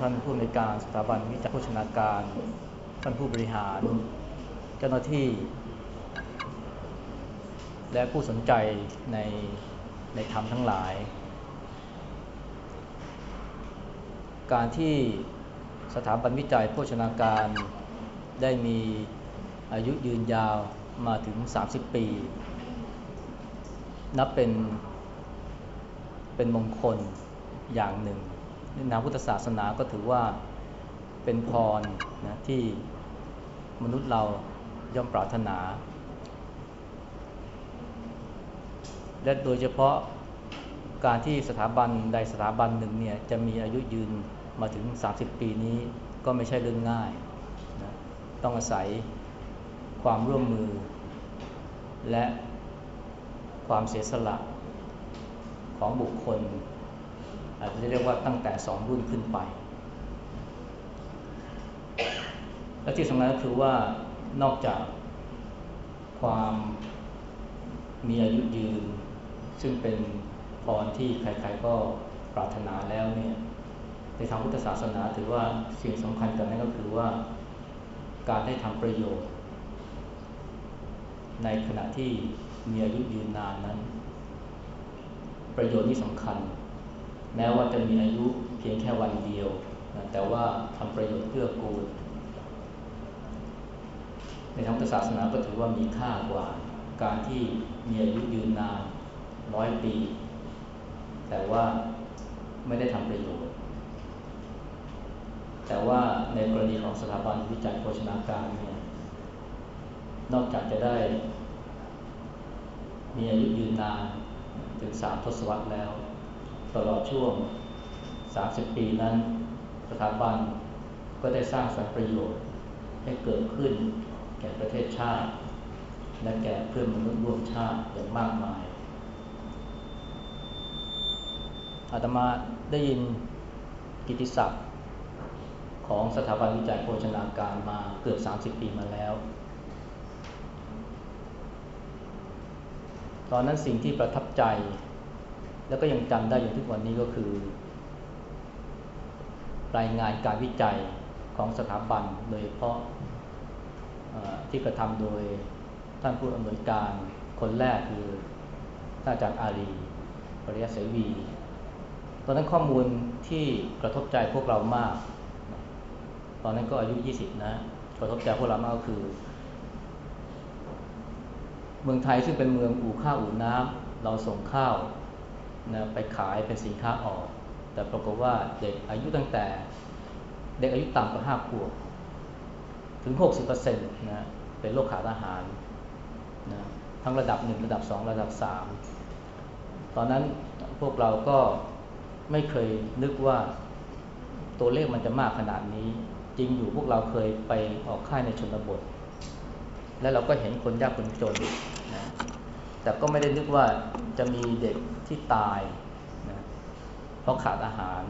ท่านผู้ในการสถาบันวิจัยโภชนาการ ท่านผู้บริหาร เจ้าหน้าที่ และผู้สนใจในในธรรมทั้งหลาย การที่สถาบันวิจัยโภชนาการได้มีอายุยืนยาวมาถึง 30 ปี นับเป็นเป็นมงคลอย่างหนึ่ง ในทางพุทธศาสนาก็ถือว่าเป็นพรนะที่มนุษย์เราย่อมปรารถนา และโดยเฉพาะการที่สถาบันใดสถาบันหนึ่งเนี่ยจะมีอายุยืนมาถึง 30 ปีนี้ก็ไม่ใช่เรื่องง่ายนะต้องอาศัยความร่วมมือ และความเสียสละของบุคคล อาจจะเรียกว่าตั้งแต่สองรุ่นขึ้นไป และที่สำคัญก็คือว่านอกจากความมีอายุยืน ซึ่งเป็นพรที่ใครๆก็ปรารถนาแล้วเนี่ยในทางพุทธศาสนาถือว่าสิ่งสำคัญกันนั้นก็คือว่าการได้ทำประโยชน์ ในขณะที่มีอายุยืนนานนั้น ประโยชน์นี้สำคัญ แม้ว่าจะมีอายุเพียงแค่วันเดียวนะแต่ว่าทำประโยชน์เพื่อกูล ในทางศาสนาก็ถือว่ามีค่ากว่า การที่มีอายุยืนนานร้อยปี แต่ว่าไม่ได้ทำประโยชน์ แต่ว่าในกรณีของสถาบันวิจัยโภชนาการเนี่ยนอกจากจะได้ มีอายุยืนนานถึงสามทศวรรษแล้ว ตลอดช่วง 30 ปีนั้น สถาบันก็ได้สร้างสรรค์ประโยชน์ให้เกิดขึ้น แก่ประเทศชาติ และแก่เพื่อนมนุษย์ร่วมชาติอย่างมากมาย อาตมาได้ยินกิติศัพท์ของสถาบันวิจัยโภชนาการมาเกือบ 30 ปีมาแล้ว ตอนนั้นสิ่งที่ประทับใจ แล้วก็ยังจำได้อย่างทุกวันนี้ก็คือ รายงานการวิจัยของสถาบันโดยเฉพาะที่กระทำโดยท่านผู้อำนวยการคนแรกคือท่านอาจารย์อารีปริยเสวี ตอนนั้นข้อมูลที่กระทบใจพวกเรามาก ตอนนั้นก็อายุ 20 นะ กระทบใจพวกเรามากก็คือ เมืองไทยซึ่งเป็นเมืองอู่ข้าวอู่น้ำเราส่งข้าว นะไปขายเป็นสินค้าออก แต่ปรากฏว่าเด็กอายุตั้งแต่ เด็กอายุต่ำกว่าห้าขวบถึง 60%นะเป็นโรคขาดอาหารนะทั้งระดับ 1 ระดับ 2 ระดับ 3 ตอนนั้นพวกเราก็ไม่เคยนึกว่าตัวเลขมันจะมากขนาดนี้ จริงอยู่พวกเราเคยไปออกค่ายในชนบท และเราก็เห็นคนยากคนจนนะแต่ก็ไม่ได้นึกว่าจะมีเด็ก ที่ตายนะเพราะขาดอาหาร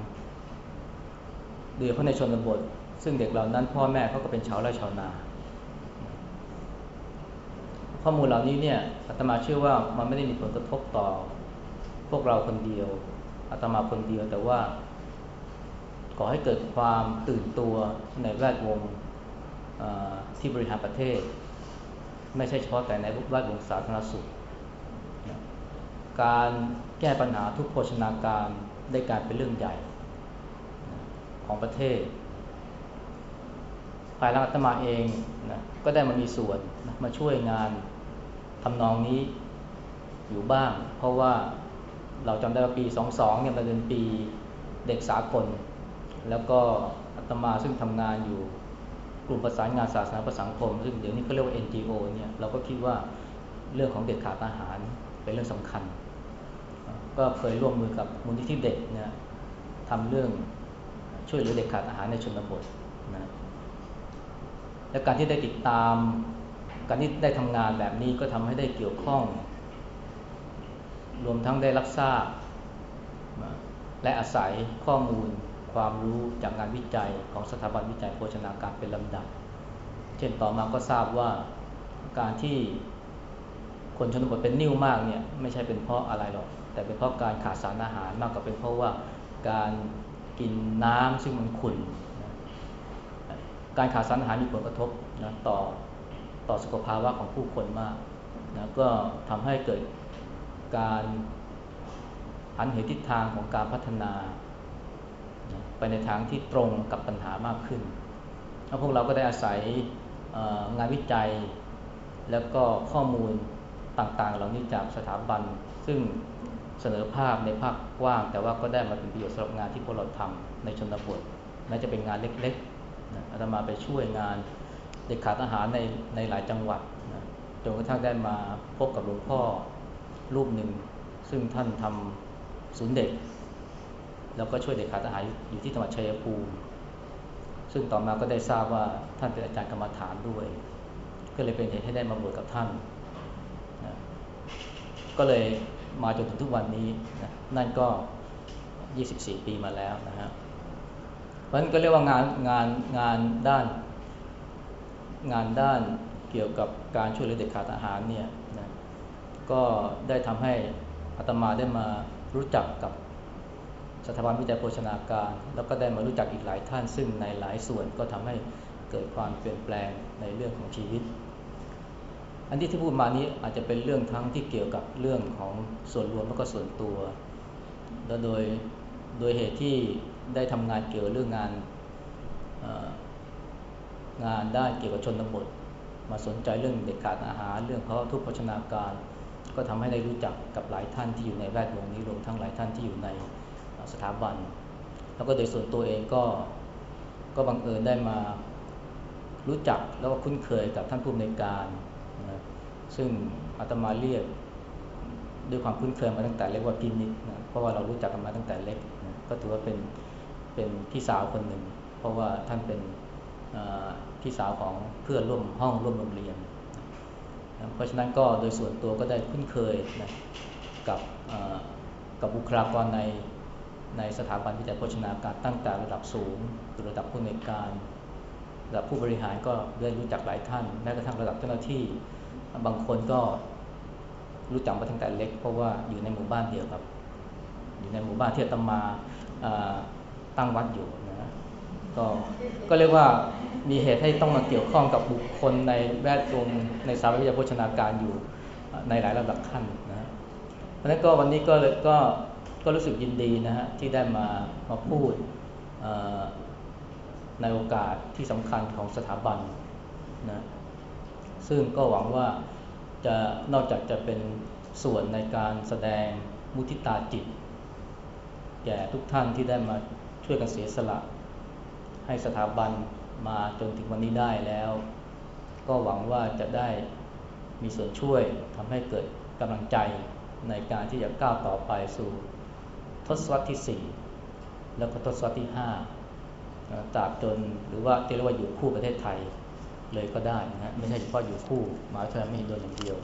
โดยเพราะในชนบท ซึ่งเด็กเหล่านั้นพ่อแม่เขาก็เป็นชาวไร่ชาวนา ข้อมูลเหล่านี้เนี่ยอาตมาเชื่อว่ามันไม่ได้มีผลกระทบต่อ พวกเราคนเดียวอาตมาคนเดียวแต่ว่าก่อให้เกิดความตื่นตัวในแวดวงที่บริหารประเทศ ไม่ใช่เฉพาะแต่ในแวดวงสาธารณสุข การ แก้ปัญหาทุกโภชนาการได้การเป็นเรื่องใหญ่ของประเทศภายหลังอาตมาเองนะก็ได้มามีส่วนนะมาช่วยงานทำนองนี้อยู่บ้าง เพราะว่าเราจำได้ว่าปี 22เนี่ยเป็นปีเด็กสากล แล้วก็อาตมาซึ่งทำงานอยู่กลุ่มประสานงานศาสนาประสังคม ซึ่งเดี๋ยวนี้เขาเรียกว่า NGO เนี่ยเราก็คิดว่าเรื่องของเด็กขาดอาหารเป็นเรื่องสำคัญ ก็เคยร่วมมือกับมูลนิธิเด็กนะทำเรื่องช่วยเหลือเด็กขาดอาหารในชนบทนะและการที่ได้ติดตาม การที่ได้ทำงานแบบนี้ก็ทำให้ได้เกี่ยวข้อง รวมทั้งได้รับทราบ และอาศัยข้อมูลความรู้จากงานวิจัยของสถาบันวิจัยโภชนาการเป็นลำดับ เช่นต่อมาก็ทราบว่าการที่คนชนบทเป็นนิ่วมากเนี่ยไม่ใช่เป็นเพราะอะไรหรอก แต่เป็นเพราะการขาดสารอาหารมากกว่าเป็นเพราะว่าการกินน้ำซึ่งมันขุ่นนะการขาดสารอาหารมีผลกระทบนะต่อต่อสุขภาวะของผู้คนมากนะก็ทำให้เกิดการหันเหทิศทางของการพัฒนานะไปในทางที่ตรงกับปัญหามากขึ้นแล้วพวกเราก็ได้อาศัยงานวิจัย แล้วก็ข้อมูลต่างๆ เหล่านี้จากสถาบัน ซึ่ง เสนอภาพในภาพกว้าง แต่ว่าก็ได้มาเป็นประโยชน์สำหรับงานที่พวกเราทำในชนบทแม้จะเป็นงานเล็กๆนะอาตมาไปช่วยงานเด็กขาดอาหารในในหลายจังหวัดนะจนกระทั่งได้มาพบกับหลวงพ่อรูปหนึ่ง ซึ่งท่านทำศูนย์เด็ก แล้วก็ช่วยเด็กขาดอาหารอยู่ที่จังหวัดชัยภูมิซึ่งต่อมาก็ได้ทราบว่าท่านเป็นอาจารย์กรรมฐานด้วย ก็เลยเป็นเหตุให้ได้มาบวชกับท่านนะก็เลย มาจนถึงทุกวันนี้นะนั่นก็ 24 ปีมาแล้วนะฮะเพราะฉะนั้นก็เรียกว่างานงานงานด้าน งานด้านเกี่ยวกับการช่วยเหลือเด็กขาดอาหารเนี่ยนะก็ได้ทำให้อาตมาได้มารู้จักกับสถาบันวิจัยโภชนาการ แล้วก็ได้มารู้จักอีกหลายท่าน ซึ่งในหลายส่วนก็ทำให้เกิดความเปลี่ยนแปลงในเรื่องของชีวิต อันที่ที่พูดมานี้อาจจะเป็นเรื่องทั้งที่เกี่ยวกับเรื่องของส่วนรวมแล้วก็ส่วนตัว และโดยโดยเหตุที่ได้ทำงานเกี่ยวเรื่องงานงานด้านเกี่ยวกับชนบท มาสนใจเรื่องเด็กขาดอาหาร เรื่องเพราะทุกโภชนาการ ก็ทำให้ได้รู้จักกับหลายท่านที่อยู่ในแวดวงนี้รวมทั้งหลายท่านที่อยู่ในสถาบัน แล้วก็โดยส่วนตัวเองก็ก็บังเอิญได้มารู้จักแล้วก็คุ้นเคยกับท่านผู้อำนวยการ ซึ่งอาตมาเรียกด้วยความคุ้นเคยมาตั้งแต่เล็กว่าพินิจนะเพราะว่าเรารู้จักกันมาตั้งแต่เล็กนะก็ถือว่าเป็นเป็นพี่สาวคนหนึ่ง เพราะว่าท่านเป็นพี่สาวของเพื่อนร่วมห้องร่วมโรงเรียนนะเพราะฉะนั้นก็โดยส่วนตัวก็ได้คุ้นเคยนะกับกับบุคลากรในในสถาบันวิจัยโภชนาการตั้งแต่ระดับสูงคือระดับผู้ในการระดับผู้บริหารก็ได้รู้จักหลายท่านแม้กระทั่งระดับเจ้าหน้าที่ บางคนก็รู้จักมาตั้งแต่เล็ก เพราะว่าอยู่ในหมู่บ้านเดียวกับ อยู่ในหมู่บ้านที่อาตมาตั้งวัดอยู่นะก็ก็เรียกว่ามีเหตุให้ต้องมาเกี่ยวข้องกับบุคคลในแวดวงในสาวิทยาโภชนาการอยู่ในหลายระดับขั้นนะเพราะฉะนั้นก็วันนี้ก็เลยก็ก็รู้สึกยินดีนะฮะที่ได้มามาพูดในโอกาสที่สำคัญของสถาบันนะ ซึ่งก็หวังว่าจะนอกจากจะเป็นส่วนในการแสดงมุทิตาจิต แก่ทุกท่านที่ได้มาช่วยกันเสียสละ ให้สถาบันมาจนถึงวันนี้ได้แล้ว ก็หวังว่าจะได้มีส่วนช่วยทำให้เกิดกำลังใจในการที่จะก้าวต่อไปสู่ทศวรรษที่สี่แล้วก็ทศวรรษที่ห้าตราบจนหรือว่าเรียกว่าอยู่คู่ประเทศไทย เลยก็ได้นะฮะไม่ใช่เฉพาะอยู่คู่มหาวิทยาลัยไม่เห็นด้วยอย่างเดียว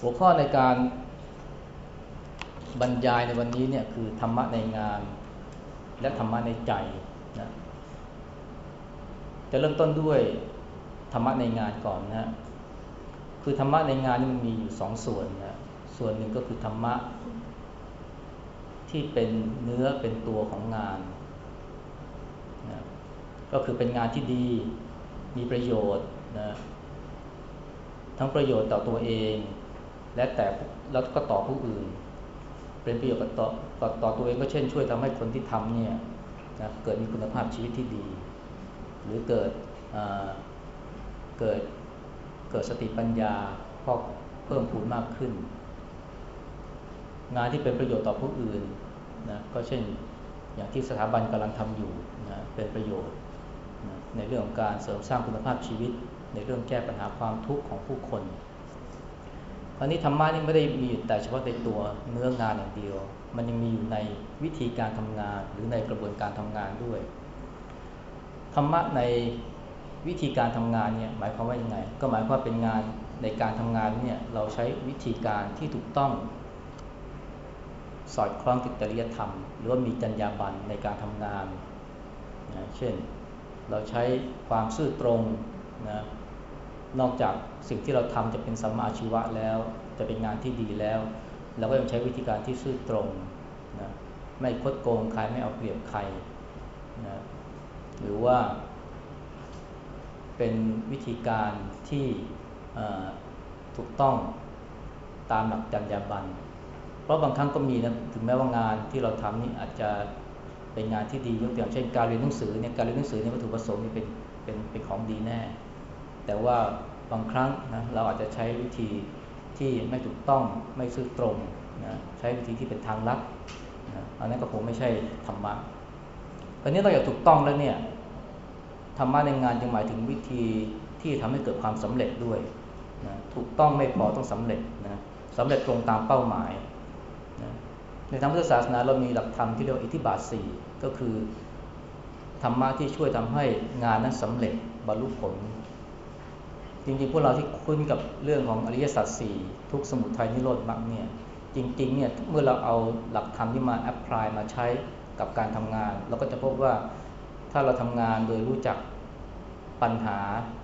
หัวข้อในการบรรยายในวันนี้เนี่ยคือธรรมะในงานและธรรมะในใจนะจะเริ่มต้นด้วยธรรมะในงานก่อนนะคือธรรมะในงานนี่มันมีอยู่สองส่วนนะส่วนหนึ่งก็คือธรรมะที่เป็นเนื้อเป็นตัวของงาน ก็คือเป็นงานที่ดีมีประโยชน์นะทั้งประโยชน์ต่อตัวเอง และแต่แล้วก็ต่อผู้อื่น เป็นประโยชน์ต่อต่อต่อตัวเองก็เช่นช่วยทำให้คนที่ทำเนี่ยนะเกิดมีคุณภาพชีวิตที่ดี หรือเกิดเกิดเกิดสติปัญญาพอกเพิ่มพูนมากขึ้น งานที่เป็นประโยชน์ต่อผู้อื่นนะก็เช่นอย่างที่สถาบันกำลังทำอยู่นะเป็นประโยชน์ ในเรื่องของการเสริมสร้างคุณภาพชีวิต ในเรื่องแก้ปัญหาความทุกข์ของผู้คน คราวนี้ธรรมะนี่ไม่ได้มีแต่เฉพาะในตัวเนื้องานอย่างเดียว มันยังมีอยู่ในวิธีการทำงานหรือในกระบวนการทำงานด้วย ธรรมะในวิธีการทำงานเนี่ยหมายความว่ายังไง ก็หมายความว่าเป็นงานในการทำงานเนี่ยเราใช้วิธีการที่ถูกต้องสอดคล้องกับจริยธรรม หรือว่ามีจรรยาบรรณในการทำงานนะเช่น เราใช้ความซื่อตรงนะนอกจากสิ่งที่เราทำจะเป็นสัมมาชีวะแล้ว จะเป็นงานที่ดีแล้วเราก็ยังใช้วิธีการที่ซื่อตรงนะไม่คดโกงใครไม่เอาเปรียบใครนะหรือว่า เป็นวิธีการที่ถูกต้องตามหลักจรรยาบรรณเพราะบางครั้งก็มีนะถึงแม้ว่างานที่เราทำนี่อาจจะ เป็นงานที่ดียกตัวอย่างเช่นการเรียนหนังสือเนี่ยการเรียนหนังสือในวัตถุประสงค์เป็นเป็นเป็นของดีแน่ แต่ว่าบางครั้งนะเราอาจจะใช้วิธีที่ไม่ถูกต้องไม่ซื่อตรงนะใช้วิธีที่เป็นทางลัดนะอันนั้นก็คงไม่ใช่ธรรมะตอนนี้เราอยากถูกต้องแล้วเนี่ยธรรมะในงานจึงหมายถึงวิธีที่ทำให้เกิดความสำเร็จด้วยนะถูกต้องไม่พอต้องสำเร็จนะสำเร็จตรงตามเป้าหมาย ในทางพุทธศาสนาเรามีหลักธรรมที่เรียกว่าอิทธิบาทสี่ก็คือธรรมะที่ช่วยทำให้งานนั้นสำเร็จบรรลุผล จริงๆ พวกเราที่คุ้นกับเรื่องของอริยสัจสี่ทุกสมุทัยนิโรธมรรคเนี่ยจริงๆเนี่ยเมื่อเราเอาหลักธรรมที่มาแอพพลายมาใช้กับการทำงาน เราก็จะพบว่าถ้าเราทำงานโดยรู้จักปัญหา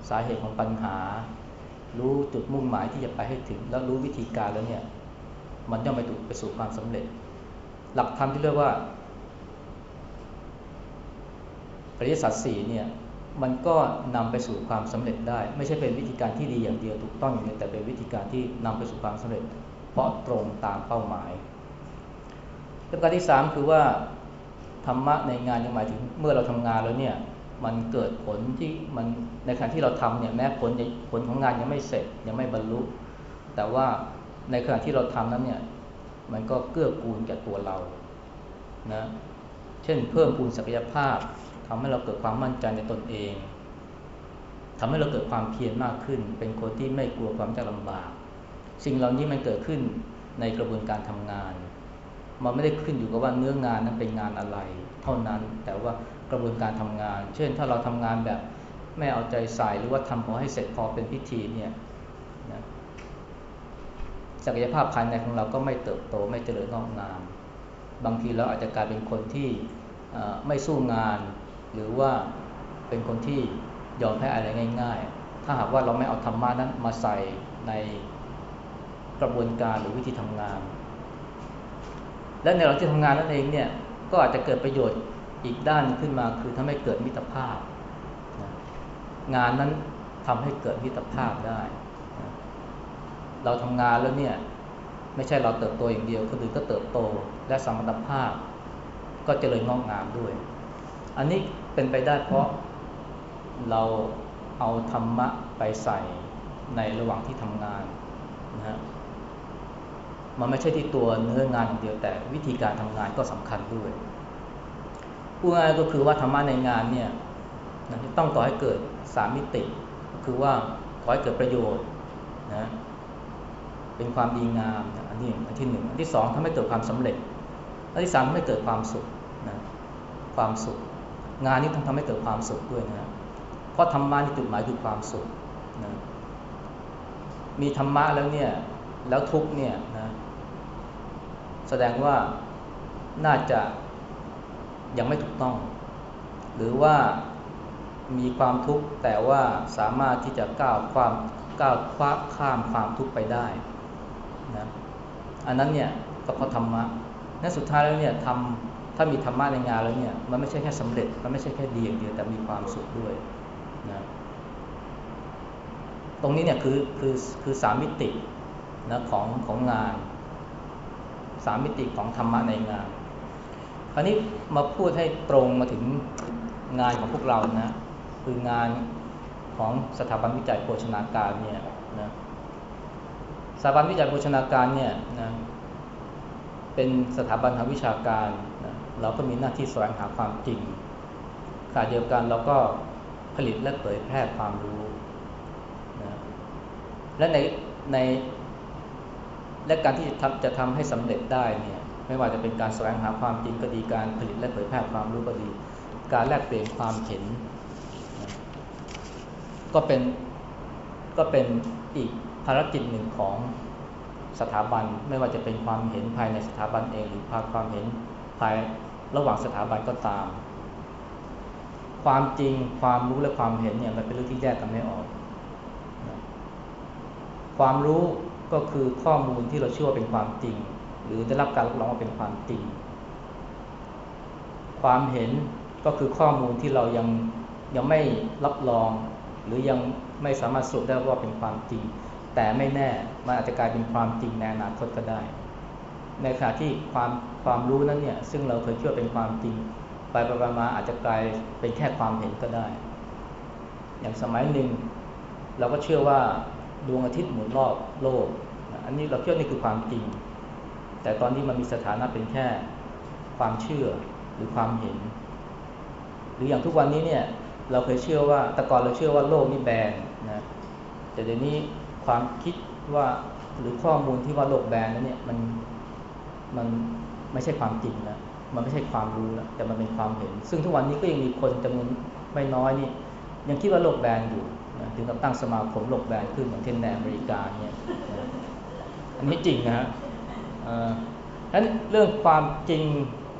สาเหตุของปัญหา รู้จุดมุ่งหมายที่จะไปให้ถึง แล้วรู้วิธีการแล้วเนี่ยมันย่อมไปถูกไปสู่ความสำเร็จ หลักธรรมที่เรียกว่าอริยสัจสี่เนี่ยมันก็นำไปสู่ความสำเร็จได้ ไม่ใช่เป็นวิธีการที่ดีอย่างเดียวถูกต้องอย่างเดียวแต่เป็นวิธีการที่นำไปสู่ความสำเร็จ เพราะตรงตามเป้าหมายประการที่สามคือว่าธรรมะในงานยังหมายถึงเมื่อเราทำงานแล้วเนี่ยมันเกิดผลที่มันในขณะที่เราทำเนี่ยแม้ผลผลของงานยังไม่เสร็จยังไม่บรรลุ แต่ว่าในขณะที่เราทำนั้นเนี่ย มันก็เกื้อกูลแก่ตัวเรานะเช่นเพิ่มพูนศักยภาพทำให้เราเกิดความมั่นใจในตนเองทำให้เราเกิดความเพียรมากขึ้น เป็นคนที่ไม่กลัวความยากลำบาก สิ่งเหล่านี้มันเกิดขึ้นในกระบวนการทำงาน มันไม่ได้ขึ้นอยู่กับว่าเนื้องานนั้นเป็นงานอะไร เท่านั้นแต่ว่ากระบวนการทำงาน เช่นถ้าเราทำงานแบบไม่เอาใจใส่หรือว่าทำพอให้เสร็จพอเป็นพิธีเนี่ย ศักยภาพภายในของเราก็ไม่เติบโตไม่เจริญงอกงาม บางทีเราอาจจะกลายเป็นคนที่ไม่สู้งาน หรือว่าเป็นคนที่ยอมแพ้อะไรง่าย ๆ ถ้าหากว่าเราไม่เอาธรรมะนั้นมาใส่ในกระบวนการหรือวิธีทำงาน และในเราที่ทำงานนั่นเองเนี่ยก็อาจจะเกิดประโยชน์อีกด้านขึ้นมาคือทำให้เกิดมิตรภาพ งานนั้นทำให้เกิดมิตรภาพได้ เราทำงานแล้วเนี่ยไม่ใช่เราเติบโตอย่างเดียวคนอื่นก็เติบโตและสมรรถภาพ ก็เจริญงอกงามด้วย อันนี้เป็นไปได้เพราะเราเอาธรรมะไปใส่ในระหว่างที่ทำงานนะฮะมันไม่ใช่ที่ตัวเนื้องานอย่างเดียวแต่วิธีการทำงานก็สำคัญด้วยพูดง่ายก็คือว่าธรรมะในงานเนี่ยต้องก่อให้เกิดสามมิติ คือว่าก่อให้เกิดประโยชน์นะ เป็นความดีงามอันนี้อันที่หนึ่งอันที่สองทำให้เกิดความสำเร็จ อันที่สามทำให้เกิดความสุขนะความสุข งานนี้ต้องทำให้เกิดความสุขด้วยนะเพราะธรรมะนี่จุดหมายคือความสุขนะมีธรรมะแล้วเนี่ยแล้วทุกเนี่ยนะแสดงว่าน่าจะยังไม่ถูกต้อง หรือว่ามีความทุกข์แต่ว่าสามารถที่จะก้าวความก้าวคว้าข้ามความทุกข์ไปได้ นะอันนั้นเนี่ยก็เพราะธรรมะนั้นสุดท้ายแล้วเนี่ยทำถ้ามีธรรมะในงานแล้วเนี่ยมันไม่ใช่แค่สำเร็จมันไม่ใช่แค่ดีอย่างเดียวแต่มีความสุขด้วยนะตรงนี้เนี่ยคือคือคือสามมิตินะของของงานสามมิติของธรรมะในงาน คราวนี้มาพูดให้ตรงมาถึงงานของพวกเรานะคืองานของสถาบันวิจัยโภชนาการเนี่ยนะ สถาบันวิจัยโภชนาการเนี่ยนะเป็นสถาบันทางวิชาการนะเราก็มีหน้าที่แสวงหาความจริงขณะเดียวกันเราก็ผลิตและเผยแพร่ความรู้นะและในในและการที่จะทำจะทำให้สำเร็จได้เนี่ยไม่ว่าจะเป็นการแสวงหาความจริงก็ดีการผลิตและเผยแพร่ความรู้ก็ดี การแลกเปลี่ยนความเห็น ก็เป็นก็เป็นอีก ภารกิจหนึ่งของสถาบันไม่ว่าจะเป็นความเห็นภายในสถาบันเองหรือภาคความเห็นภายระหว่างสถาบันก็ตาม ความจริงความรู้และความเห็นเนี่ยมันเป็นเรื่องที่แยกกันไม่ออก ความรู้ก็คือข้อมูลที่เราเชื่อว่าเป็นความจริง หรือได้รับการรับรองว่าเป็นความจริง ความเห็นก็คือข้อมูลที่เรายังยังไม่รับรอง หรือยังไม่สามารถสรุปได้ว่าเป็นความจริง แต่ไม่แน่มันอาจจะกลายเป็นความจริงในอนาคตก็ได้ ในขณะที่ความความรู้นั้นเนี่ยซึ่งเราเคยเชื่อเป็นความจริง ไปไปมาอาจจะกลายเป็นแค่ความเห็นก็ได้ อย่างสมัยหนึ่ง เราก็เชื่อว่าดวงอาทิตย์หมุนรอบโลก อันนี้เราเชื่อนี่คือความจริง แต่ตอนนี้มันมีสถานะเป็นแค่ความเชื่อหรือความเห็น หรืออย่างทุกวันนี้เนี่ยเราเคยเชื่อว่าแต่ก่อนเราเชื่อว่าโลกนี่แบนนะแต่เดี๋ยวนี้ ความคิดว่าหรือข้อมูลที่ว่าโลกแบนนั้นเนี่ยมันมันไม่ใช่ความจริงแล้วมันไม่ใช่ความรู้แล้วแต่มันเป็นความเห็น ซึ่งทุกวันนี้ก็ยังมีคนจำนวนไม่น้อยนี่ยังคิดว่าโลกแบนอยู่นะถึงกับตั้งสมาคมโลกแบนขึ้นอย่างเช่นในอเมริกาเนี่ยนะอันนี้จริงนะฮะฉะนั้นเรื่องความจริง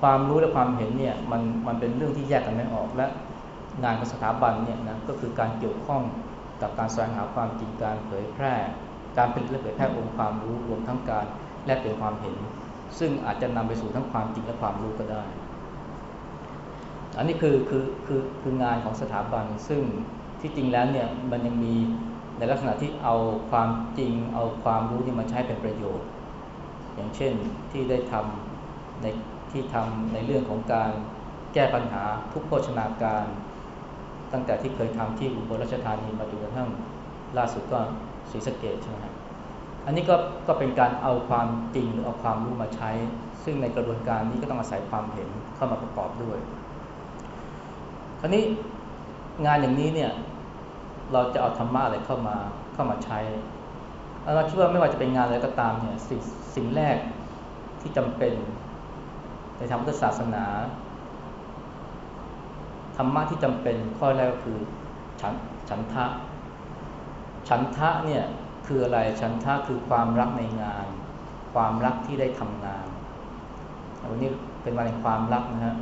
ความรู้และความเห็นเนี่ยมันมันเป็นเรื่องที่แยกกันไม่ออกและงานของสถาบันเนี่ยนะก็คือการเกี่ยวข้อง กับการแสวงหาความจริงการเผยแพร่ การผลิตและเผยแพร่องค์ความรู้รวมทั้งการแลกเปลี่ยนความเห็น ซึ่งอาจจะนำไปสู่ทั้งความจริงและความรู้ก็ได้ อันนี้คือคือคือคืองานของสถาบันซึ่งที่จริงแล้วเนี่ยมันยังมีในลักษณะที่เอาความจริง เอาความรู้ที่มาใช้เป็นประโยชน์ อย่างเช่นที่ได้ทำในที่ทำในเรื่องของการแก้ปัญหาทุกโภชนาการ ตั้งแต่ที่เคยทำที่อุบลราชธานีมาจนกระทั่งล่าสุดก็ศรีสะเกดใช่ไหมครับอันนี้ก็ก็เป็นการเอาความจริงหรือเอาความรู้มาใช้ ซึ่งในกระบวนการนี้ก็ต้องอาศัยความเห็นเข้ามาประกอบด้วย คราวนี้งานอย่างนี้เนี่ยเราจะเอาธรรมะอะไรเข้ามาเข้ามาใช้เราคิดว่าไม่ว่าจะเป็นงานอะไรก็ตามเนี่ยสิ่งสิ่งแรกที่จำเป็นในทางพุทธศาสนา ธรรมะที่จำเป็นข้อแรกก็คือฉันฉันทะ ฉันทะเนี่ยคืออะไรฉันทะคือความรักในงาน ความรักที่ได้ทำงานวันนี้เป็นวันแห่งความรักนะฮะ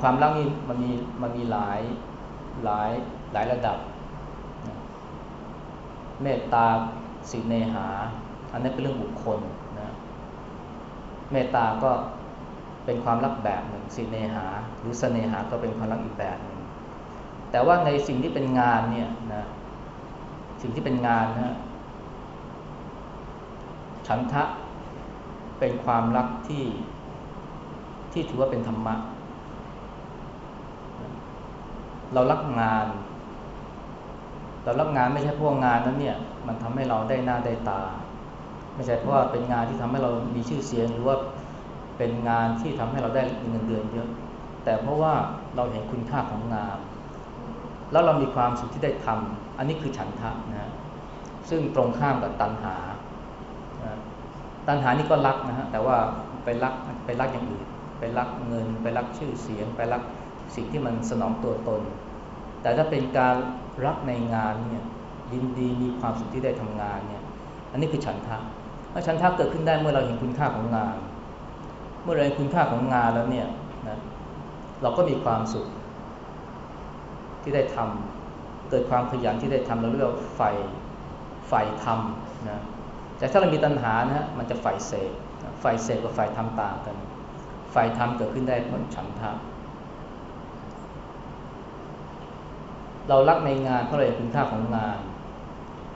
ความรักนี่มันมีมันมีหลายหลายหลายระดับ เมตตาสีเนหา อันนี้เป็นเรื่องบุคคลนะเมตตาก็ เป็นความรักแบบหนึ่งสีเนหา หรือเสนหาก็เป็นความรักอีกแบบหนึ่งแต่ว่าในสิ่งที่เป็นงานเนี่ยนะสิ่งที่เป็นงานนะฉันทะเป็นความรักที่ที่ถือว่าเป็นธรรมะ เรารักงาน เรารักงานไม่ใช่พราะงานนั้นเนี่ย มันทำให้เราได้หน้าได้ตา ไม่ใช่เพราะว่าเป็นงานที่ทำให้เรามีชื่อเสียง หรือว่า เป็นงานที่ทำให้เราได้เงินเดือนเยอะ แต่เพราะว่าเราเห็นคุณค่าของงาน แล้วเรามีความสุขที่ได้ทำอันนี้คือฉันทะนะซึ่งตรงข้ามกับตัณหา ตัณหานี่ก็รักนะฮะแต่ว่าไปรักไปรักอย่างอื่น ไปรักเงิน ไปรักชื่อเสียง ไปรักสิ่งที่มันสนองตัวตน แต่ถ้าเป็นการรักในงานเนี่ยยินดีมีความสุขที่ได้ทำงานเนี่ยอันนี้คือฉันทะถ้าฉันทะเกิดขึ้นได้เมื่อเราเห็นคุณค่าของงาน เมื่อเรคุณค่าของงานแล้วเนี่ยนะเราก็มีความสุขที่ได้ทำเกิดความขยันที่ได้ทำเราเรียกว่าไฟไฟทำนะแต่ถ้าเรามีตัณหานะมันจะไฟเสกไฟเสกกับไฟทำต่างกัน ไฟทำเกิดขึ้นได้เพราะฉันทะเรารักในงานเพราะเราเห็นคุณค่าของงาน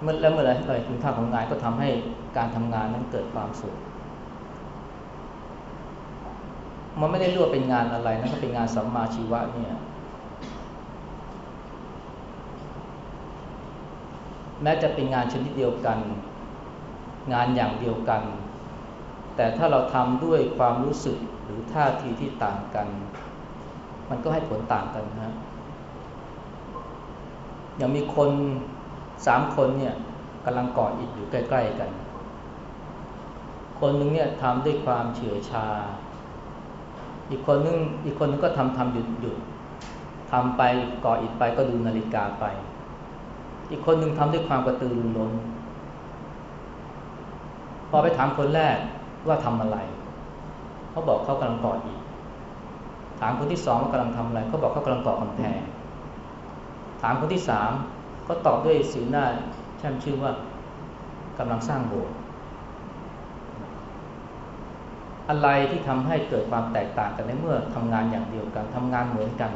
เมื่อแล้วเมื่อไรเราเห็นคุณค่าของงานก็ทำให้การทำงานนั้นเกิดความสุข มันไม่ได้เรียกว่าเป็นงานอะไรนะถ้าเป็นงานสัมมาชีวะเนี่ย แม้จะเป็นงานชนิดเดียวกัน งานอย่างเดียวกัน แต่ถ้าเราทำด้วยความรู้สึกหรือท่าทีที่ต่างกัน มันก็ให้ผลต่างกันนะอย่างมีคนสามคนเนี่ยกำลังกอดอิดอยู่ใกล้ ๆ กัน คนหนึ่งเนี่ยทำด้วยความเฉื่อยชา อีกคนนึงอีกคนนึงก็ทำทำหยุดหยุดทำไปก่ออิดไปก็ดูนาฬิกาไป อีกคนหนึ่งทำด้วยความกระตือรือร้น พอไปถามคนแรกว่าทำอะไร เขาบอกเขากำลังก่ออิดถามคนที่สองว่ากำลังทำอะไรเขาบอกเขากำลังก่อกำแพงถามคนที่สามก็ตอบด้วยสีหน้าแช่มชื่อว่ากำลังสร้างโบสถ์ อะไรที่ทำให้เกิดความแตกต่างกันในเมื่อทำงานอย่างเดียวกันทำงานเหมือนกัน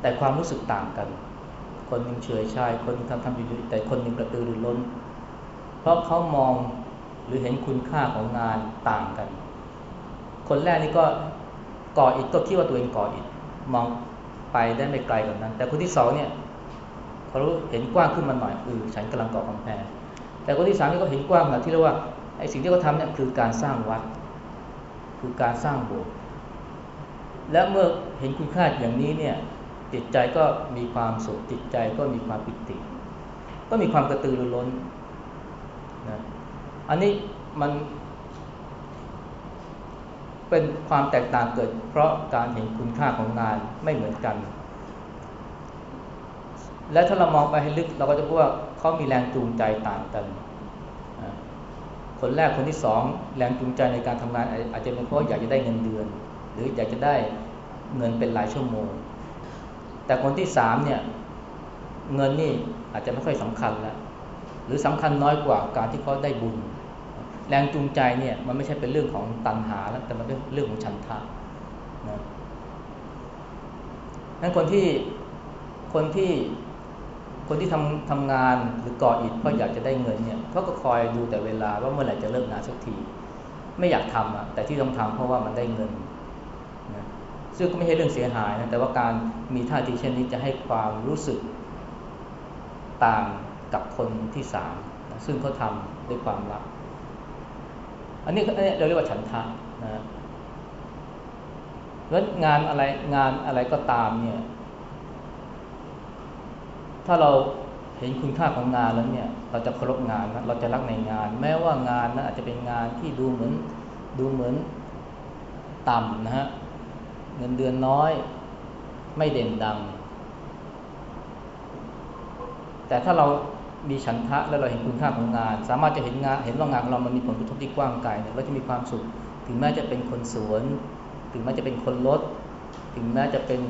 แต่ความรู้สึกต่างกัน คนหนึ่งเฉยชาย คนหนึ่งทำทำอยู่แต่คนหนึ่งกระตือรือร้น เพราะเขามองหรือเห็นคุณค่าของงานต่างกัน คนแรกนี่ก็ก่ออิฐก็คิดว่าตัวเองก่ออิฐมองไปได้ไม่ไกลกว่านั้น แต่คนที่สองเนี่ยเขารู้เห็นกว้างขึ้นมาหน่อยคือฉันกำลังก่อกำแพงแต่คนที่สามนี่ก็เห็นกว้างนะที่เรียกว่าไอ้สิ่งที่เขาทำเนี่ยคือการสร้างวัด คือการสร้างโบสถ์และเมื่อเห็นคุณค่าอย่างนี้เนี่ยจิตใจก็มีความสุขจิตใจก็มีความปิติ ก็มีความกระตือรือร้นนะอันนี้มัน เป็นความแตกต่างเกิด เพราะการเห็นคุณค่าของงานไม่เหมือนกัน และถ้าเรามองไปให้ลึกเราก็จะพบว่าเขามีแรงจูงใจต่างกัน คนแรกคนที่สองแรงจูงใจในการทำงานอาจจะเป็นเพราะอยากจะได้เงินเดือน หรืออยากจะได้เงินเป็นรายชั่วโมง แต่คนที่สามเนี่ยเงินนี่อาจจะไม่ค่อยสำคัญแล้วหรือสำคัญน้อยกว่าการที่เขาได้บุญ แรงจูงใจเนี่ยมันไม่ใช่เป็นเรื่องของตัณหาแล้วแต่มันเป็นเรื่องของฉันทะนะนั้นคนที่คนที่ คนที่ทำทำงานหรือก่ออิฐเพราะอยากจะได้เงินเนี่ยเขาก็คอยดูแต่เวลาว่าเมื่อไหร่จะเลิกงานสักที ไม่อยากทำอะแต่ที่ต้องทำเพราะว่ามันได้เงินนะซึ่งก็ไม่ใช่เรื่องเสียหายนะแต่ว่าการมีท่าทีเช่นนี้จะให้ความรู้สึกต่างกับคนที่สามนะซึ่งเขาทำด้วยความรัก อันนี้เราเรียกว่าฉันทะนะแล้วงานอะไรงานอะไรก็ตามเนี่ย ถ้าเราเห็นคุณค่าของงานแล้วเนี่ย เราจะเคารพงานนะเราจะรักในงาน แม้ว่างานนะอาจจะเป็นงานที่ดูเหมือนดูเหมือนต่ำนะฮะเงินเดือนน้อยไม่เด่นดัง แต่ถ้าเรามีฉันทะแล้วเราเห็นคุณค่าของงาน สามารถจะเห็นงานเห็นว่างานของเรามันมีผลกระทบที่กว้างไกลเนี่ยเราจะมีความสุข ถึงแม้จะเป็นคนสวน ถึงแม้จะเป็นคนรถ ถึงแม้จะเป็น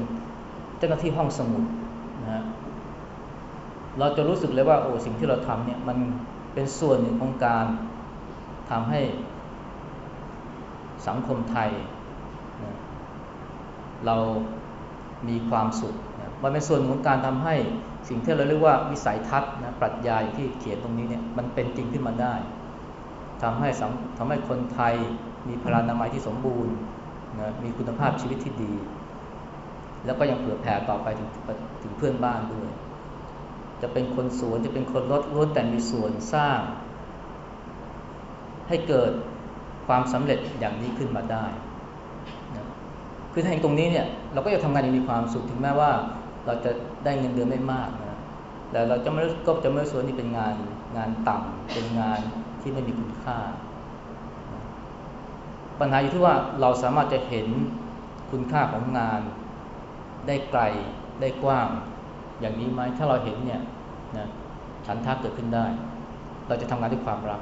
เจ้าหน้าที่ห้องสมุดนะฮะ เราจะรู้สึกเลยว่าโอ้สิ่งที่เราทำเนี่ยมันเป็นส่วนหนึ่งของการทำให้สังคมไทยนะเรามีความสุขนะมันเป็นส่วนของการทำให้สิ่งที่เราเรียกว่าวิสัยทัศน์นะปรัชญาที่เขียนตรงนี้เนี่ยมันเป็นจริงขึ้นมาได้ทำให้สังทำให้คนไทยมีพลานามัยที่สมบูรณ์นะมีคุณภาพชีวิตที่ดี แล้วก็ยังเผื่อแผ่ต่อไปถึงถึงเพื่อนบ้านด้วย จะเป็นคนสวนจะเป็นคนรถล้วนแต่มีส่วนสร้าง ให้เกิดความสำเร็จอย่างนี้ขึ้นมาได้นะคือถ้าเห็นตรงนี้เนี่ยเราก็จะทำงานอย่างมีความสุขถึงแม้ว่า เราจะได้เงินเดือนไม่มากนะแต่เราจะไม่ก็จะไม่รู้สึกนี่เป็นงานงานต่ำเป็นงานที่ไม่มีคุณค่า ปัญหาอยู่ที่ว่าเราสามารถจะเห็นคุณค่าของงานได้ไกลได้กว้าง อย่างนี้ไหมถ้าเราเห็นเนี่ยนะฉันทักเกิดขึ้นได้ เราจะทำงานด้วยความรัก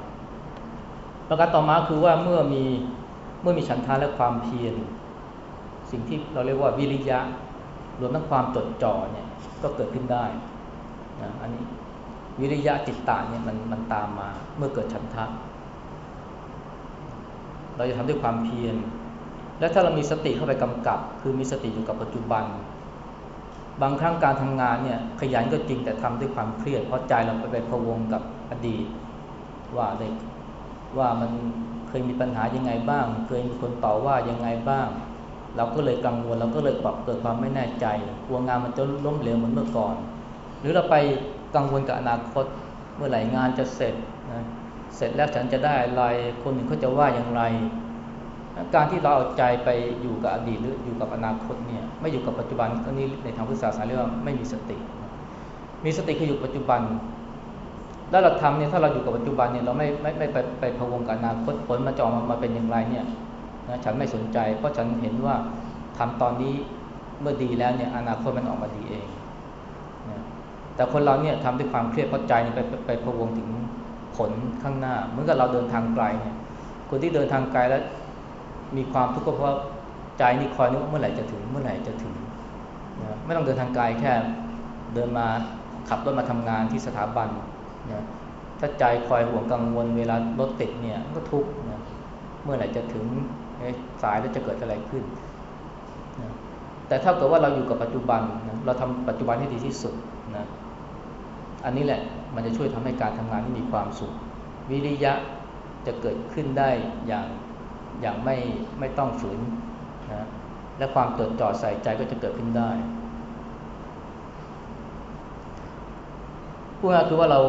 ประการต่อมาคือว่าเมื่อมีเมื่อมีฉันทาและความเพียรสิ่งที่เราเรียกว่าวิริยะ รวมทั้งความจดจ่อเนี่ยก็เกิดขึ้นได้นะอันนี้วิริยะจิตตาเนี่ยมันมันตามมาเมื่อเกิดฉันทะเราจะทำด้วยความเพียรและถ้าเรามีสติเข้าไปกำกับ คือมีสติอยู่กับปัจจุบัน บางครั้งการทำงานเนี่ยขยันก็จริงแต่ทำด้วยความเครียด เพราะใจเราไปไปพะวงกับอดีต ว่าเด็กว่ามันเคยมีปัญหายังไงบ้าง เคยมีคนต่อว่ายังไงบ้าง เราก็เลยกังวลเราก็เลยเกิดความไม่แน่ใจกลัวงานมันจะล้มเหลวเหมือนเมื่อก่อน หรือเราไปกังวลกับอนาคตเมื่อไหร่งานจะเสร็จนะเสร็จแล้วฉันจะได้อะไรคนหนึ่งเขาจะว่าอย่างไร การที่เราเอาใจไปอยู่กับอดีตหรืออยู่กับอนาคตเนี่ยไม่อยู่กับปัจจุบันก็นี่ในทางพุทธศาสนาเรียกว่าไม่มีสติ มีสติคืออยู่ปัจจุบัน แล้วเราทำเนี่ยถ้าเราอยู่กับปัจจุบันเนี่ยเราไม่ไม่ไม่ไปไปพะวงกับอนาคตผลมาจอมามาเป็นอย่างไรเนี่ยนะฉันไม่สนใจ เพราะฉันเห็นว่าทำตอนนี้เมื่อดีแล้วเนี่ยอนาคตมันออกมาดีเองนะแต่คนเราเนี่ยทำด้วยความเครียดเพราะใจไปไปไปพะวงถึงผลข้างหน้า เหมือนกับเราเดินทางไกลเนี่ยคนที่เดินทางไกลแล้ว มีความทุกข์ก็เพราะใจนี่คอยนึกเมื่อไหร่จะถึงเมื่อไหร่จะถึงนะไม่ต้องเดินทางไกลแค่เดินมาขับรถมาทำงานที่สถาบันนะถ้าใจคอยห่วงกังวลเวลารถติดเนี่ยก็ทุกข์นะเมื่อไหร่จะถึงสายแล้วจะเกิดอะไรขึ้นนะแต่ถ้าเกิดว่าเราอยู่กับปัจจุบันนะเราทำปัจจุบันให้ดีที่สุดนะอันนี้แหละมันจะช่วยทำให้การทำงานที่มีความสุข วิริยะจะเกิดขึ้นได้อย่าง อย่างไม่ไม่ต้องฝืนนะและความจดจ่อใส่ใจก็จะเกิดขึ้นได้พูดง่ายคือว่าเรา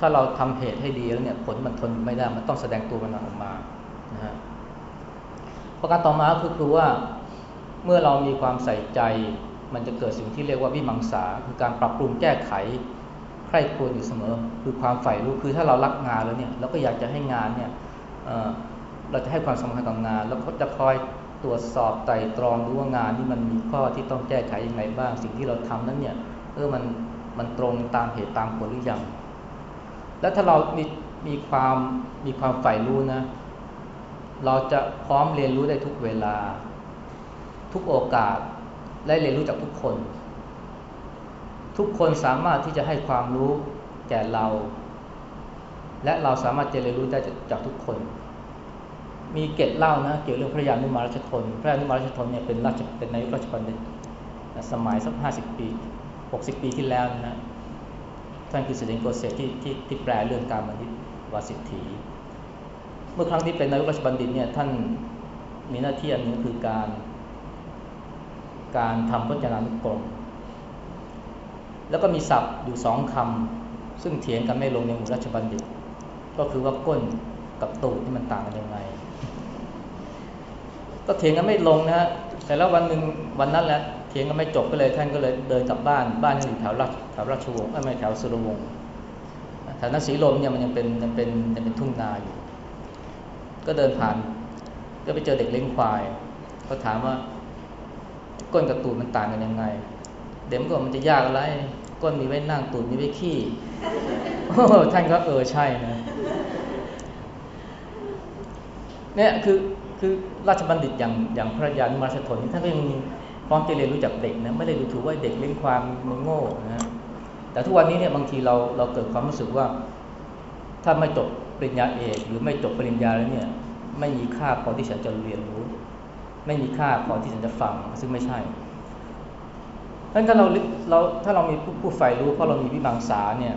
ถ้าเราทำเหตุให้ดีแล้วเนี่ยผลมันทนไม่ได้มันต้องแสดงตัวมันออกมานะฮะประการต่อมาคือคือว่าเมื่อเรามีความใส่ใจ มันจะเกิดสิ่งที่เรียกว่าวิมังสาคือการปรับปรุงแก้ไขใคร่ครวรอยู่เสมอ คือความใฝ่รู้คือถ้าเรารักงานแล้วเนี่ยเราก็อยากจะให้งานเนี่ย เราจะให้ความสำคัญกับงาน แล้วก็จะคอยตรวจสอบไต่ตรองดูว่างานนี่มันมีข้อที่ต้องแก้ไขยังไงบ้าง สิ่งที่เราทำนั้นเนี่ยเออมันมันตรงตามเหตุตามผลหรือยัง แล้วถ้าเรามีมีความมีความใฝ่รู้นะ เราจะพร้อมเรียนรู้ได้ทุกเวลา ทุกโอกาสและเรียนรู้จากทุกคน ทุกคนสามารถที่จะให้ความรู้แก่เรา และเราสามารถจะเรียนรู้ได้จากทุกคน มีเกตเล่านะ เกี่ยวเรื่องพระยานุมาราชทน พระยานุมาราชทนเนี่ยเป็นราชเป็นนายกราชบัณฑิตสมัยสักห้าสิบปีหกสิบปีที่แล้วนะ ท่านคือเสด็จโกเศษที่ที่ที่แปลเรื่องการบัณฑิตวาสิทธีเมื่อครั้งที่เป็นนายกราชบัณฑิตเนี่ยท่านมีหน้าที่อันนึงคือการ การทำพจนานุกรมแล้วก็มีศัพท์อยู่สองคำซึ่งเถียงกันไม่ลงในหมู่ราชบัณฑิต ก็คือว่าก้นกับตูดที่มันต่างกันยังไง ก็เถียงกันไม่ลงนะฮะแต่แล้ววันหนึ่งวันนั้นแหละเถียงก็ไม่จบก็เลยท่านก็เลยเดินกลับบ้านบ้านที่อยู่แถวราชแถวราชวงศ์ไม่แถวสุรวงศ์แถวนัสีลมเนี่ยมันยังเป็นยังเป็นยังเป็นทุ่งนาอยู่ ก็เดินผ่านก็ไปเจอเด็กเลี้ยงควายก็ถามว่า ก้นกับตูดมันต่างกันยังไง เด็กก็มันจะยากอะไร ก้นมีไว้นั่งตูดมีไว้ขี้ท่านก็เออใช่นะเนี่ยคือ คือราชบัณฑิตอย่างอย่างพระยานุมาชทนท่านก็ยังพร้อมจะเรียนรู้จากเด็กนะไม่ได้ดูถูกว่าเด็กเลี้ยงความมันโง่นะแต่ทุกวันนี้เนี่ยบางทีเราเราเกิดความรู้สึกว่า ถ้าไม่จบปริญญาเอกหรือไม่จบปริญญาแล้วเนี่ยไม่มีค่าพอที่ฉันจะเรียนรู้ ไม่มีค่าพอที่ฉันจะฟังซึ่งไม่ใช่เพราะถ้าเราเราถ้าเรามีผู้ผู้ใฝ่รู้เพราะเรามีวิมังสาเนี่ย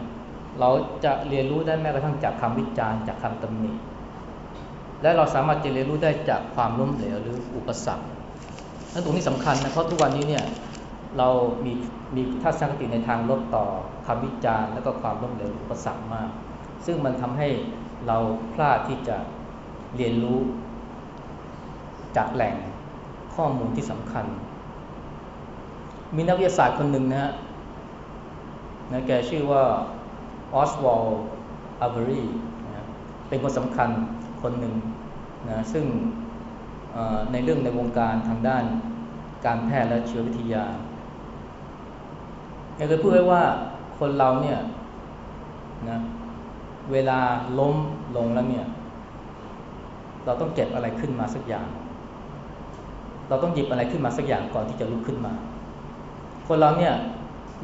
เราจะเรียนรู้ได้แม้กระทั่งจากคำวิจารณ์จากคำตำหนิ และเราสามารถจะเรียนรู้ได้จากความล้มเหลวหรืออุปสรรคนั้นตรงนี้สำคัญนะเพราะทุกวันนี้เนี่ยเรามีมีทัศนคติในทางลบต่อคำวิจารณ์และก็ความล้มเหลวอุปสรรคมาก ซึ่งมันทำให้เราพลาดที่จะเรียนรู้ จากแหล่งข้อมูลที่สำคัญ มีนักวิทยาศาสตร์คนหนึ่งนะฮะนะแกชื่อว่าออสวอลอาเบรีนะเป็นคนสำคัญ คนหนึ่งนะซึ่งในเรื่องในวงการทางด้านการแพทย์และเชีววิทยาเอยพูดไว้ว่าคนเราเนี่ยนะเวลาล้มลงแล้วเนี่ย เราต้องเก็บอะไรขึ้นมาสักอย่าง เราต้องหยิบอะไรขึ้นมาสักอย่างก่อนที่จะลุกขึ้นมา คนเราเนี่ย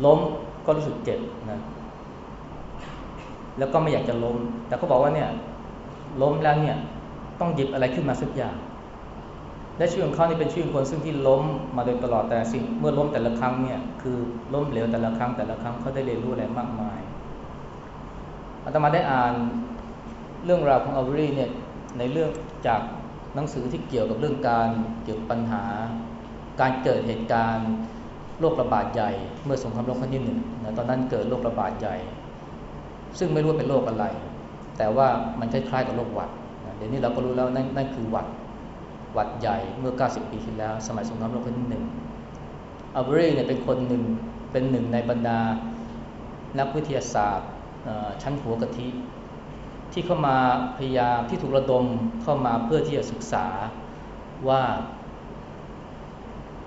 ล้มก็รู้สึกเจ็บนะแล้วก็ไม่อยากจะล้ม แต่เขาบอกว่าเนี่ย ล้มแล้วเนี่ยต้องหยิบอะไรขึ้นมาสักอย่างและชีวิตของเขานี่เป็นชีวิตคนซึ่งที่ล้มมาโดยตลอดแต่สิ่งเมื่อล้มแต่ละครั้งเนี่ยคือล้มเหลวแต่ละครั้งแต่ละครั้งเขาได้เรียนรู้อะไรมากมายอาตมาได้อ่านเรื่องราวของอัลเบรีเนี่ยในเรื่องจากหนังสือที่เกี่ยวกับเรื่องการเกี่ยวกับปัญหา การเกิดเหตุการณ์โรคระบาดใหญ่ เมื่อสงครามโลกครั้งที่หนึ่งนะตอนนั้นเกิดโรคระบาดใหญ่ ซึ่งไม่รู้เป็นโรคอะไร แต่ว่ามันคล้ายๆกับโรคหวัดเดี๋ยวนี้เราก็รู้แล้วนั่นนั่นคือหวัดหวัดใหญ่เมื่อ 90 ปีที่แล้ว สมัยสงครามโลกครั้งที่หนึ่งอัลเบรีเนี่ยเป็นคนหนึ่งเป็นหนึ่งในบรรดานักวิทยาศาสตร์ชั้นหัวกะทิ ที่เข้ามาพยายามที่ถูกระดมเข้ามาเพื่อที่จะศึกษาว่า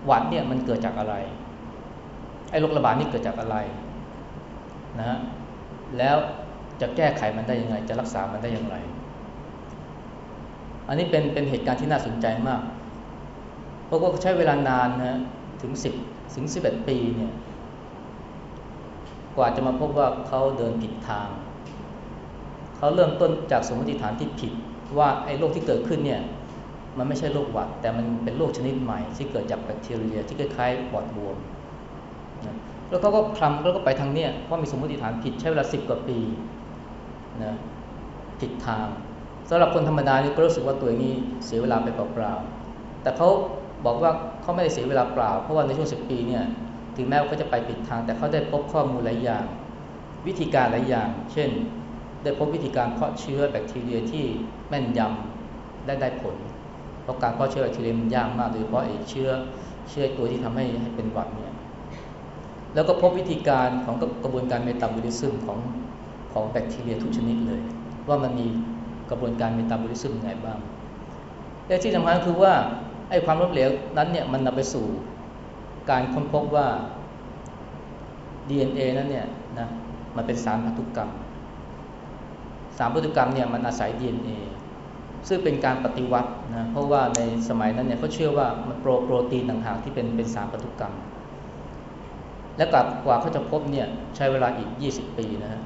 หวัดเนี่ยมันเกิดจากอะไร ไอ้โรคระบาดนี่เกิดจากอะไรนะฮะแล้ว จะแก้ไขมันได้ยังไง จะรักษามันได้อย่างไร อันนี้เป็นเป็นเหตุการณ์ที่น่าสนใจมากเพราะว่าใช้เวลานานนะถึงสิบถึงสิบเอ็ดปีเนี่ย กว่าจะมาพบว่าเขาเดินผิดทาง เขาเริ่มต้นจากสมมติฐานที่ผิดว่าไอ้โรคที่เกิดขึ้นเนี่ยมันไม่ใช่โรคหวัด แต่มันเป็นโรคชนิดใหม่ที่เกิดจากแบคทีเรียที่คล้ายๆปอดบวมนะแล้วเขาก็คลำแล้วก็ไปทางเนี้ยเพราะมีสมมติฐานผิดใช้เวลาสิบกว่าปี นะผิดทางสำหรับคนธรรมดานี่ก็รู้สึกว่าตัวนี้เสียเวลาไปเปล่าๆแต่เขาบอกว่าเขาไม่ได้เสียเวลาเปล่า เพราะว่าในช่วงสิบปีเนี่ยถึงแม้ว่าเขาจะไปผิดทาง แต่เขาได้พบข้อมูลหลายอย่าง วิธีการหลายอย่าง เช่น ได้พบวิธีการเพาะเชื้อแบคทีเรียที่แม่นยำได้ได้ผล เพราะการเพาะเชื้อแบคทีเรียมันยากมากโดยเฉพาะไอ้เชื้อเชื้อตัวที่ทำให้ให้เป็นหวัดเนี่ยแล้วก็พบวิธีการของกระบวนการเมตาบอลิซึมของ ของแบคทีเรียทุกชนิดเลย ว่ามันมีกระบวนการเมตาบอลิซึมยังไงบ้างและที่สำคัญคือว่าไอ้ความล้มเหลวนั้นเนี่ยมันนำไปสู่การค้นพบว่า DNA นั้นเนี่ยนะมันเป็นสารพันธุกรรม สารพันธุกรรมเนี่ยมันอาศัย DNA ซึ่งเป็นการปฏิวัตินะเพราะว่าในสมัยนั้นเนี่ยเขาเชื่อว่ามันโปรโปรตีนต่างๆที่เป็นเป็นสารพันธุกรรม และกว่าเขาจะพบเนี่ยใช้เวลาอีก 20 ปีนะฮะ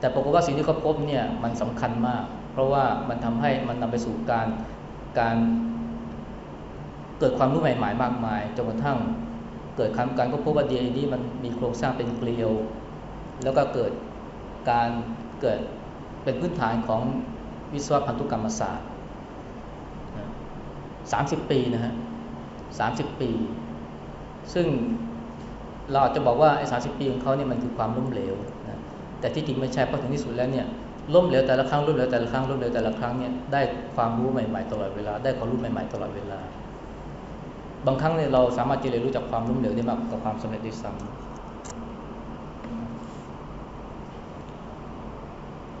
แต่ปรากฏว่าสิ่งที่เขาพบเนี่ยมันสำคัญมาก เพราะว่ามันทำให้มันนำไปสู่การการเกิดความรู้ใหม่ๆมากมายจนกระทั่งเกิดการการก็พบว่า DNA นี้มันมีโครงสร้างเป็นเกลียว แล้วก็เกิดการเกิดเป็นพื้นฐานของวิศวพันธุกรรมศาสตร์สามสิบปีนะฮะสาปี ซึ่งเราอาจจะบอกว่าไอ้สาปีของเขาเนี่ยมันคือความล้มเหลว แต่ที่จริงไม่ใช่เพราะถึงที่สุดแล้วเนี่ยล้มเหลวแต่ละครั้งล้มเหลวแต่ละครั้งล้มเหลวแต่ละครั้งเนี่ยได้ความรู้ใหม่ๆตลอดเวลา ได้ความรู้ใหม่ๆตลอดเวลา บางครั้งเนี่ยเราสามารถจะเรียนรู้จากความล้มเหลวได้มากกว่าความสำเร็จด้วยซ้ำ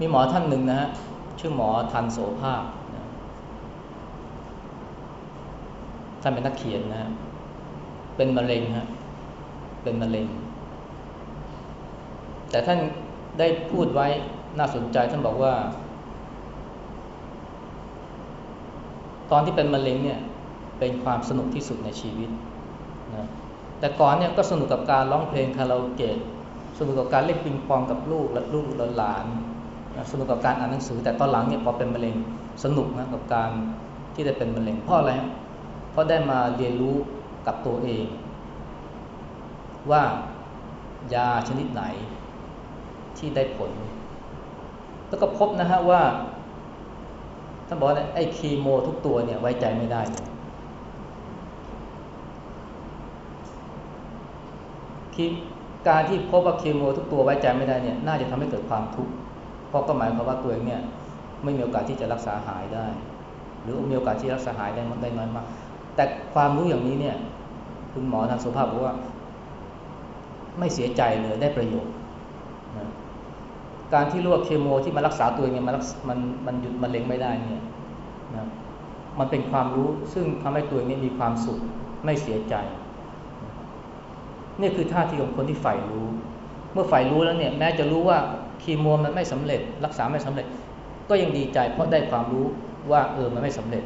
มีหมอท่านหนึ่งนะฮะชื่อหมอทันโสภาพท่านเป็นนักเขียนนะฮะเป็นมะเร็งฮะเป็นมะเร็ง แต่ท่าน ได้พูดไว้น่าสนใจท่านบอกว่า ตอนที่เป็นมะเร็งเนี่ยเป็นความสนุกที่สุดในชีวิตนะแต่ก่อนเนี่ยก็สนุกกับการร้องเพลงคาราโอเกะสนุกกับการเล่นปิงปองกับลูกและลูกหลานสนุกกับการอ่านหนังสือ แต่ตอนหลังเนี่ยพอเป็นมะเร็งสนุกนะกับการที่ได้เป็นมะเร็งเพราะอะไรเพราะได้มาเรียนรู้กับตัวเอง ว่ายาชนิดไหน ที่ได้ผล แล้วก็พบนะฮะว่าท่านบอกว่าไอ้คีโมทุกตัวเนี่ยไว้ใจไม่ได้คีการที่พบว่าคีโมทุกตัวไว้ใจไม่ได้เนี่ยน่าจะทำให้เกิดความทุกข์เพราะก็หมายความว่าตัวเองเนี่ยไม่มีโอกาสที่จะรักษาหายได้ หรือมีโอกาสที่รักษาหายได้มันได้น้อยมาก แต่ความรู้อย่างนี้เนี่ยคุณหมอทางสุภาพบอกว่า ไม่เสียใจเลยได้ประโยชน์ การที่ลว่าเคมที่มารักษาตัวเองเนี่ยมันมันมันหยุดมะเร็งไม่ได้เนี่ยนะมันเป็นความรู้ซึ่งทำให้ตัวเองมีความสุขไม่เสียใจ นี่คือท่าทีของคนที่ใฝ่รู้ เมื่อใฝ่รู้แล้วเนี่ยแม้จะรู้ว่าคีโมมันไม่สำเร็จ รักษาไม่สำเร็จ ก็ยังดีใจเพราะได้ความรู้ว่าเออมันไม่สำเร็จ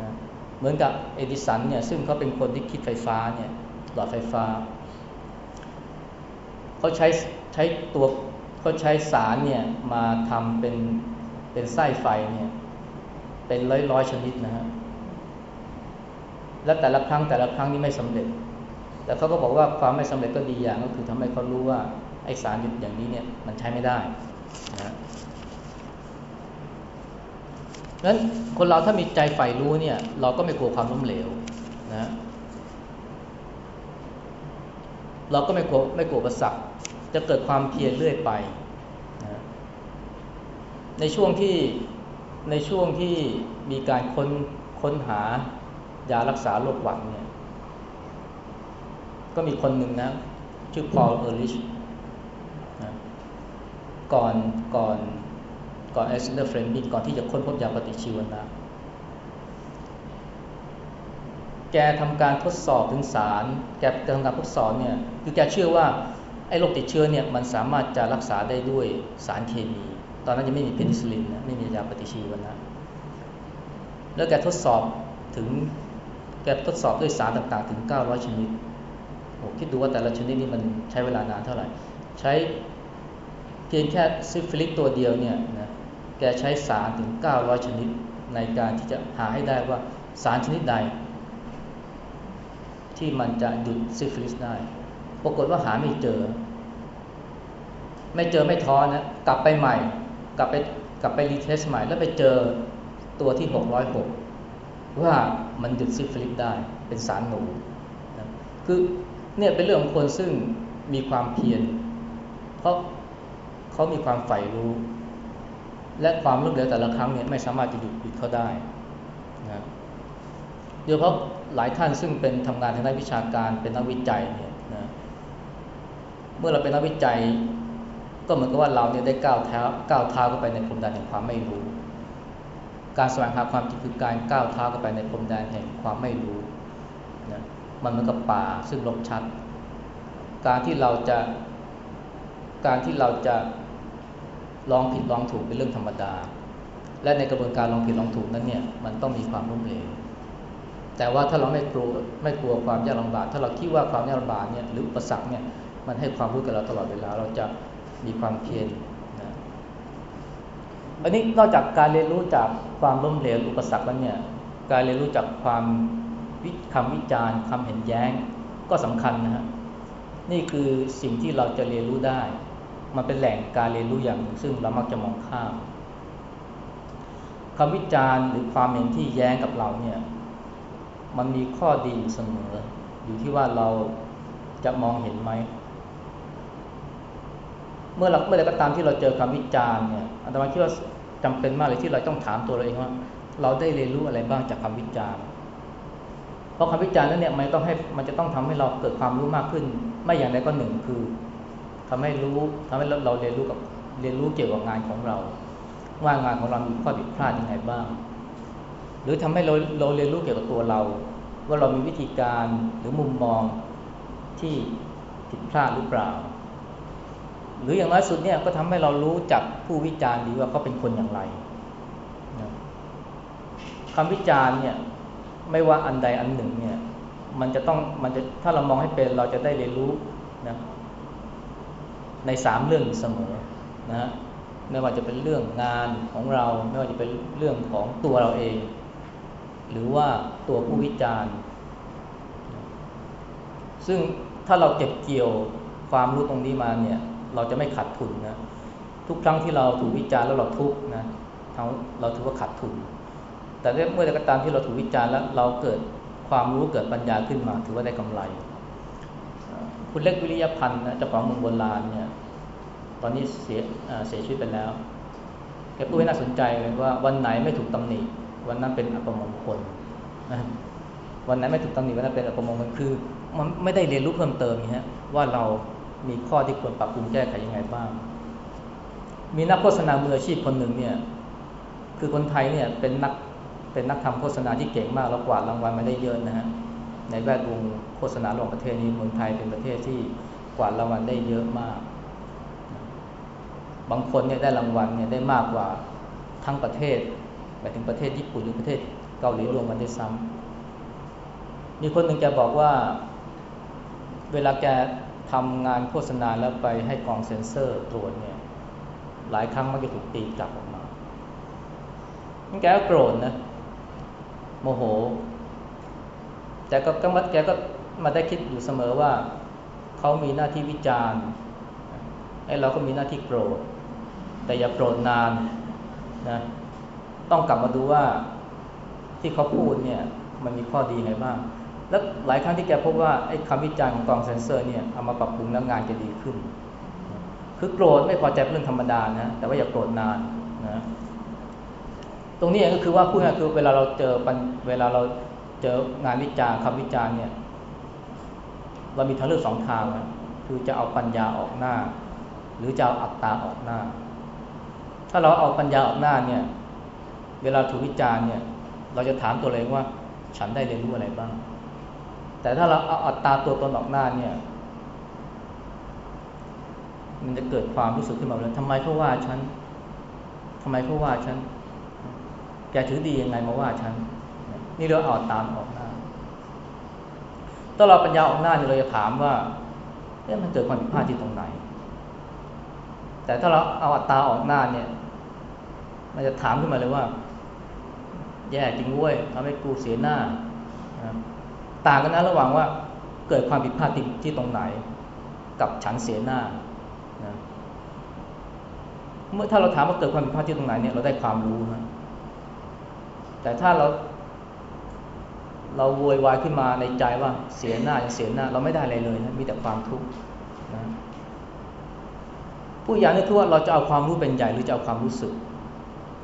นะเหมือนกับเอดิสันเนี่ยซึ่งเขาเป็นคนที่คิดไฟฟ้าเนี่ยหลอดไฟฟ้าเขาใช้ใช้ตัว เขาใช้สารเนี่ยมาทำเป็นเป็นไส้ไฟเนี่ยเป็นร้อยร้อยชนิดนะฮะและแต่ละครั้งแต่ละครั้งนี่ไม่สำเร็จ แต่เขาก็บอกว่าความไม่สำเร็จก็ดีอย่างก็คือทำให้เขารู้ว่าไอสารอย่างนี้เนี่ยมันใช้ไม่ได้นะนั้นคนเราถ้ามีใจใฝ่รู้เนี่ยเราก็ไม่กลัวความล้มเหลวนะเราก็ไม่กลัวไม่กลัวประสัก จะเกิดความเพียรเรื่อยไปนะในช่วงที่ในช่วงที่มีการค้นค้นหายารักษาโรคหวัดเนี่ย ก็มีคนหนึ่งนะ ชื่อพอลเออร์ลิชก่อนก่อนก่อนอเล็กซานเดอร์เฟลมมิงก่อนที่จะค้นพบยาปฏิชีวนะแกทำการทดสอบถึงสาร แกทำการทดสอบเนี่ย คือแกเชื่อว่า อ้โรคติดเชื้อเนี่ยมันสามารถจะรักษาได้ด้วยสารเคมี ตอนนั้นยังไม่มีเพนิซิลินนะไม่มียาปฏิชีวนะ แล้วแกทดสอบถึงแกทดสอบด้วยสารต่างๆ ถึง 900 ชนิดโอ้คิดดูว่าแต่ละชนิดนี่มันใช้เวลานานเท่าไหร่ ใช้เพียงแค่ซิฟิลิสตัวเดียวเนี่ยนะแกใช้สารถึง 900 ชนิดในการที่จะหาให้ได้ว่าสารชนิดใด ที่มันจะหยุดซิฟิลิสได้ ปรากฏว่าหาไม่เจอ ไม่เจอไม่ท้อนะ กลับไปใหม่ กลับไปกลับไป retest ใหม่ แล้วไปเจอตัวที่ 606 ว่ามันหยุดซิฟิลิสได้เป็นสารหนูนะคือเนี่ยเป็นเรื่องของคนซึ่งมีความเพียรเพราะเขามีความใฝ่รู้ และความล้มเหลวแต่ละครั้งเนี่ยไม่สามารถจะหยุดหยุดเขาได้นะโดยเพราะหลายท่านซึ่งเป็นทำงานทางด้านวิชาการเป็นนักวิจัยเนี่ยนะเมื่อเราเป็นนักวิจัย ก็เหมือนกับว่าเราเนี่ยได้ก้าวเท้าก้าวเท้าเข้าไปในพรมแดนแห่งความไม่รู้ การแสวงหาความจริงคือการก้าวเท้าเข้าไปในพรมแดนแห่งความไม่รู้นะมันเหมือนกับป่าซึ่งลกชัด การที่เราจะการที่เราจะลองผิดลองถูกเป็นเรื่องธรรมดา และในกระบวนการลองผิดลองถูกนั้นเนี่ยมันต้องมีความล้มเหลวแต่ว่าถ้าเราไม่กลัวไม่กลัวความยากลำบาก ถ้าเราคิดว่าความยากลำบากเนี่ยหรืออุปสรรคเนี่ยมันให้ความรู้กับเราตลอดเวลาเราจะ มีความเพียรนะอันนี้นอกจากการเรียนรู้จากความล้มเหลวอุปสรรคแล้วเนี่ย การเรียนรู้จากความวิคำวิจารณ์คำเห็นแย้งก็สำคัญนะฮะนี่คือสิ่งที่เราจะเรียนรู้ได้ มันเป็นแหล่งการเรียนรู้อย่างซึ่งเรามักจะมองข้ามคำวิจารณ์หรือความเห็นที่แย้งกับเราเนี่ย มันมีข้อดีอยู่เสมอ อยู่ที่ว่าเราจะมองเห็นไหม เมื่อเราเมื่อใดก็ตามที่เราเจอคำวิจารณ์เนี่ยอาตมาคิดว่าจำเป็นมากเลยที่เราต้องถามตัวเราเองว่า เราได้เรียนรู้อะไรบ้างจากคำวิจารณ์ เพราะคำวิจารณ์นั้นเนี่ยมันต้องให้มันจะต้องทำให้เราเกิดความรู้มากขึ้น ไม่อย่างใดก็หนึ่งคือทำให้รู้ทำให้เราเรียนรู้กับเรียนรู้เกี่ยวกับงานของเรา ว่างานของเรามีข้อผิดพลาดยังไงบ้าง หรือทำให้เราเราเรียนรู้เกี่ยวกับตัวเรา ว่าเรามีวิธีการหรือมุมมองที่ผิดพลาดหรือเปล่า หรืออย่างน้อยสุดเนี่ยก็ทำให้เรารู้จักผู้วิจารณ์ดีว่าเขาเป็นคนอย่างไรคำวิจารณ์เนี่ยไม่ว่าอันใดอันหนึ่งเนี่ยมันจะต้องมันจะถ้าเรามองให้เป็นเราจะได้เรียนรู้นะในสามเรื่องเสมอนะไม่ว่าจะเป็นเรื่องงานของเรา ไม่ว่าจะเป็นเรื่องของตัวเราเอง หรือว่าตัวผู้วิจารณ์ ซึ่งถ้าเราเก็บเกี่ยวความรู้ตรงนี้มาเนี่ย เราจะไม่ขาดทุนนะทุกครั้งที่เราถูกวิจารณ์แล้วเราทุกข์นะเราถือว่าขาดทุน แต่เมื่อใดก็ตามที่เราถูกวิจารณ์แล้วเราเกิดความรู้เกิดปัญญาขึ้นมา ถือว่าได้กำไร คุณเล็กวิริยพันธ์นะเจ้าของเมืองโบราณเนี่ยตอนนี้เสียเสียชีวิตไปแล้วแกพูดให้น่าสนใจเลยว่าวันไหนไม่ถูกตำหนิวันนั้นเป็นอัปมงคลวันไหนไม่ถูกตำหนิวันนั้นเป็นอัปมงคลคือ มันไม่ได้เรียนรู้เพิ่มเติมนี่ฮะว่าเรา มีข้อที่ควรปรับปรุงแก้ไขยังไงบ้าง มีนักโฆษณามืออาชีพคนหนึ่งเนี่ย คือคนไทยเนี่ยเป็นนักเป็นนักทำโฆษณาที่เก่งมากแล้วกวาดรางวัลมาได้เยอะนะฮะ ในแวดวงโฆษณาระหว่างประเทศนี้เมืองไทยเป็นประเทศที่กวาดรางวัลได้เยอะมาก บางคนเนี่ยได้รางวัลเนี่ยได้มากกว่าทั้งประเทศหมายถึงประเทศญี่ปุ่นหรือประเทศเกาหลีรวมกันได้ซ้ำมีคนหนึ่งจะบอกว่า เวลาแก ทำงานโฆษณาแล้วไปให้กองเซ็นเซอร์ตรวจเนี่ยหลายครั้งมันจะถูกตีกลับออกมาแกก็โกรธนะ โมโห แต่ก็แกก็มาได้คิดอยู่เสมอว่า เขามีหน้าที่วิจารณ์ไอ้เราก็มีหน้าที่โกรธ แต่อย่าโกรธนานนะต้องกลับมาดูว่าที่เขาพูดเนี่ย มันมีข้อดีไงบ้าง แล้วหลายครั้งที่แกพบว่าไอ้คำวิจารณ์ของกองเซนเซอร์เนี่ยเอามาปรับปรุงแล้วงานจะดีขึ้น คือโกรธไม่พอใจเรื่องธรรมดานะ แต่ว่าอย่าโกรธนานนะตรงนี้ก็คือว่าพูดง่ายคือเวลาเราเจอเวลาเราเจองานวิจารณ์คำวิจารณ์เนี่ย เรามีทางเลือกสองทางนะคือจะเอาปัญญาออกหน้า หรือจะเอาอัตตาออกหน้า ถ้าเราเอาปัญญาออกหน้าเนี่ย เวลาถูกวิจารณ์เนี่ย เราจะถามตัวเองว่า ฉันได้เรียนรู้อะไรบ้าง แต่ถ้าเราเอาอัตตาตัวตนออกหน้าเนี่ย มันจะเกิดความรู้สึกขึ้นมาเลยทำไมเขาว่าฉันทำไมเขาว่าฉัน แกถือดียังไงมาว่าฉัน นี่เราเอาตามออกหน้าถ้าเราปัญญาออกหน้าเนี่ยเราจะถามว่าเอ๊ะมันเกิดความผิดพลาดที่ตรงไหน แต่ถ้าเราเอาอัตตาออกหน้าเนี่ย มันจะถามขึ้นมาเลยว่า แย่จริงเว้ยทำให้กูเสียหน้า ต่างกันนะระหว่างว่าเกิดความผิดพลาดที่ตรงไหน กับฉันเสียหน้านะเมื่อถ้าเราถามว่าเกิดความผิดพลาดที่ตรงไหนเนี่ยเราได้ความรู้นะแต่ถ้าเรา เราโวยวายขึ้นมาในใจว่าเสียหน้าอย่างเสียหน้า เราไม่ได้อะไรเลยนะมีแต่ความทุกข์นะผู้ใหญ่นี่คือว่าเราจะเอาความรู้เป็นใหญ่หรือจะเอาความรู้สึก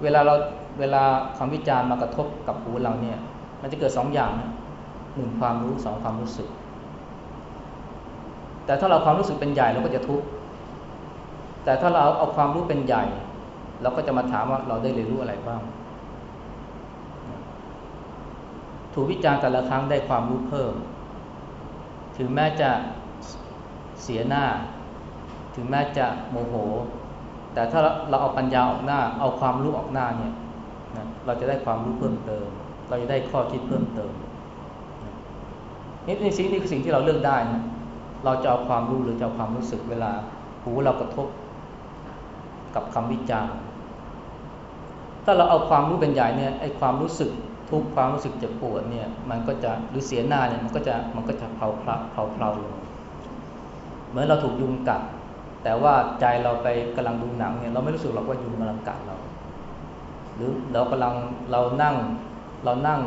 เวลาเราเวลาคำวิจารณ์มากระทบกับหูเราเนี่ย มันจะเกิดสองอย่างนะ หนึ่งความรู้สองความรู้สึก แต่ถ้าเราความรู้สึกเป็นใหญ่เราก็จะทุกข์แต่ถ้าเราเอาความรู้เป็นใหญ่ เราก็จะมาถามว่าเราได้เรียนรู้อะไรบ้าง ถูกวิจารณ์แต่ละครั้งได้ความรู้เพิ่ม ถึงแม้จะเสียหน้า ถึงแม้จะโมโห แต่ถ้าเราเอาปัญญาออกหน้า เอาความรู้ออกหน้าเนี่ยนะเราจะได้ความรู้เพิ่มเติม เราจะได้ข้อคิดเพิ่มเติม นี่นี่สิ่งนี้คือสิ่งที่เราเลือกได้นะเราจะเอาความรู้หรือจะเอาความรู้สึกเวลาหูเรากระทบกับคำวิจารณ์ ถ้าเราเอาความรู้เป็นใหญ่เนี่ยไอ้ความรู้สึกทุกความรู้สึกเจ็บปวดเนี่ยมันก็จะหรือเสียหน้าเนี่ยมันก็จะมันก็จะเผาพลาเผาเพลาลงเหมือนเราถูกยุงกัด แต่ว่าใจเราไปกำลังดูหนังเนี่ยเราไม่รู้สึกหรอกว่ายุงกำลังกัดเรา หรือเรากำลังเรานั่งเรานั่ง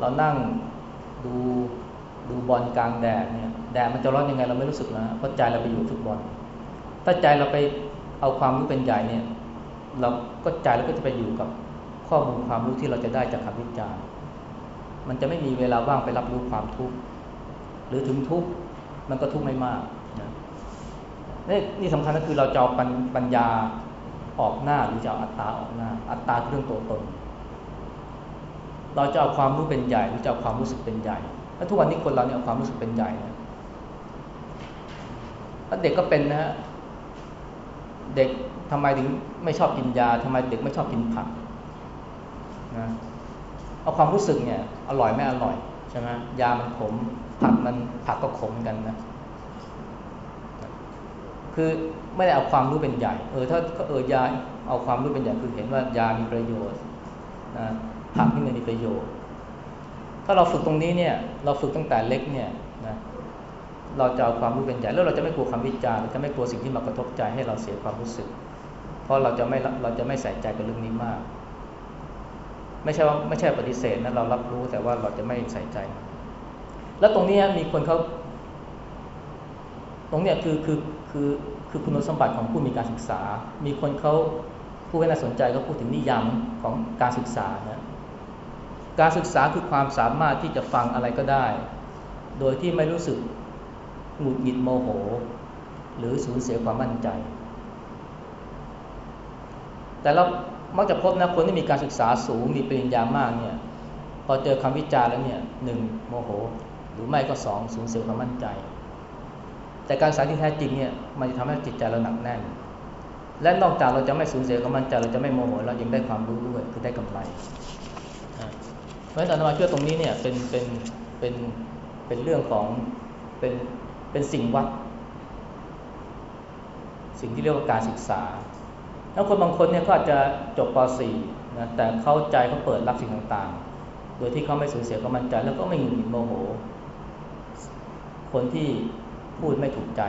เรานั่ง ดูดูบอลกลางแดดเนี่ยแดดมันจะร้อนยังไงเราไม่รู้สึกนะเพราะใจเราไปอยู่ฟุตบอลถ้าใจเราไปเอาความรู้เป็นใหญ่เนี่ย เราก็ใจเราก็จะไปอยู่กับข้อมูลความรู้ที่เราจะได้จากคำวิจารณ์มันจะไม่มีเวลาว่างไปรับรู้ความทุกข์หรือถึงทุกข์มันก็ทุกข์ไม่มากนะนี่นี่สำคัญก็คือเราจะเอาปัญญาออกหน้าหรือจะเอาอัตตาออกหน้า อัตตาคือเรื่องตัวตน เราจะเอาความรู้เป็นใหญ่หรือจะเอาความรู้สึกเป็นใหญ่แล้วทุกวันนี้คนเราเนี่ยเอาความรู้สึกเป็นใหญ่นะแล้วเด็กก็เป็นนะฮะเด็กทำไมถึงไม่ชอบกินยาทำไมเด็กไม่ชอบกินผักนะเอาความรู้สึกเนี่ยอร่อยไม่อร่อยใช่ไหมยามันขมผักมันผักก็ขมกันนะคือไม่ได้เอาความรู้เป็นใหญ่ เออถ้าเออยาเอาความรู้เป็นใหญ่คือเห็นว่ายามีประโยชน์นะ ผักที่มันมีประโยชน์ ถ้าเราฝึกตรงนี้เนี่ย เราฝึกตั้งแต่เล็กเนี่ยนะเราจะเอาความรู้เป็นใหญ่แล้วเราจะไม่กลัวคำวิจารณ์เราจะไม่กลัวสิ่งที่มากระทบใจให้เราเสียความรู้สึก เพราะเราจะไม่เราจะไม่ใส่ใจกับเรื่องนี้มาก ไม่ใช่ว่าไม่ใช่ปฏิเสธนะเรารับรู้แต่ว่าเราจะไม่ใส่ใจ แล้วตรงนี้มีคนเขาตรงเนี้ยคือคือคือคือคุณสมบัติของผู้มีการศึกษา มีคนเขาผู้ให้น่าสนใจก็พูดถึงนิยามของการศึกษานะ การศึกษาคือความสามารถที่จะฟังอะไรก็ได้ โดยที่ไม่รู้สึกหงุดหงิดโมโห หรือสูญเสียความมั่นใจ แต่เรามักจะพบนะคนที่มีการศึกษาสูงมีปริญญามากเนี่ยพอเจอคำวิจารณ์แล้วเนี่ยหนึ่งโมโห หรือไม่ก็สองสูญเสียความมั่นใจ แต่การศึกษาที่แท้จริงเนี่ยมันจะทำให้จิตใจเราหนักแน่น และนอกจากเราจะไม่สูญเสียความมั่นใจเราจะไม่โมโหเรายังได้ความรู้ด้วยคือได้กำไร เพราะฉะนั้นอาตมาเชื่อตรงนี้เนี่ยเป็นเป็นเป็นเป็นเรื่องของเป็นเป็นสิ่งวัด สิ่งที่เรียกว่าการศึกษา แล้วคนบางคนเนี่ยก็อาจจะจบป .4 นะแต่เข้าใจเขาเปิดรับสิ่งต่างๆ โดยที่เขาไม่สูญเสียความมั่นใจแล้วก็ไม่หงุดหงิดโมโห คนที่พูดไม่ถูกใจ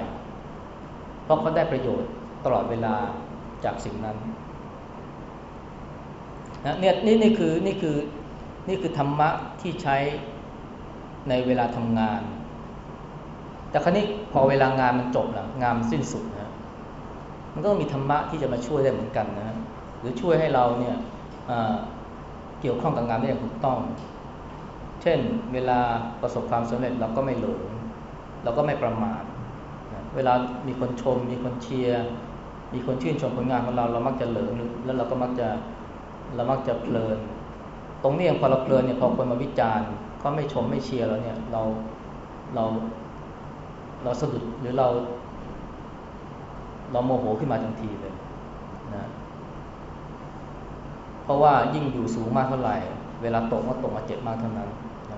เพราะเขาได้ประโยชน์ตลอดเวลาจากสิ่งนั้นนะเนี่ยนี่นี่คือนี่คือ นี่คือธรรมะที่ใช้ในเวลาทำงาน แต่ครั้นี้พอเวลางานมันจบแล้วงานมันสิ้นสุดนะมันก็มีธรรมะที่จะมาช่วยได้เหมือนกันนะหรือช่วยให้เราเนี่ยเกี่ยวข้องกับงานได้อย่างถูกต้อง เช่น เวลาประสบความสำเร็จเราก็ไม่หลงเราก็ไม่ประมาทเวลามีคนชม มีคนเชียร์มีคนชื่นชมผลงานของเราเรามักจะเหลิงแล้วเราก็มักจะเรามักจะเพลิน ตรงนี้พอเราเพลินเนี่ยพอคนมาวิจารณ์ก็ไม่ชมไม่เชียร์เราเนี่ยเราเราเราสะดุดหรือเรา เราโมโหขึ้นมาทันทีเลยนะเพราะว่ายิ่งอยู่สูงมากเท่าไหร่ เวลาตกก็ตกมาเจ็บมากเท่านั้นน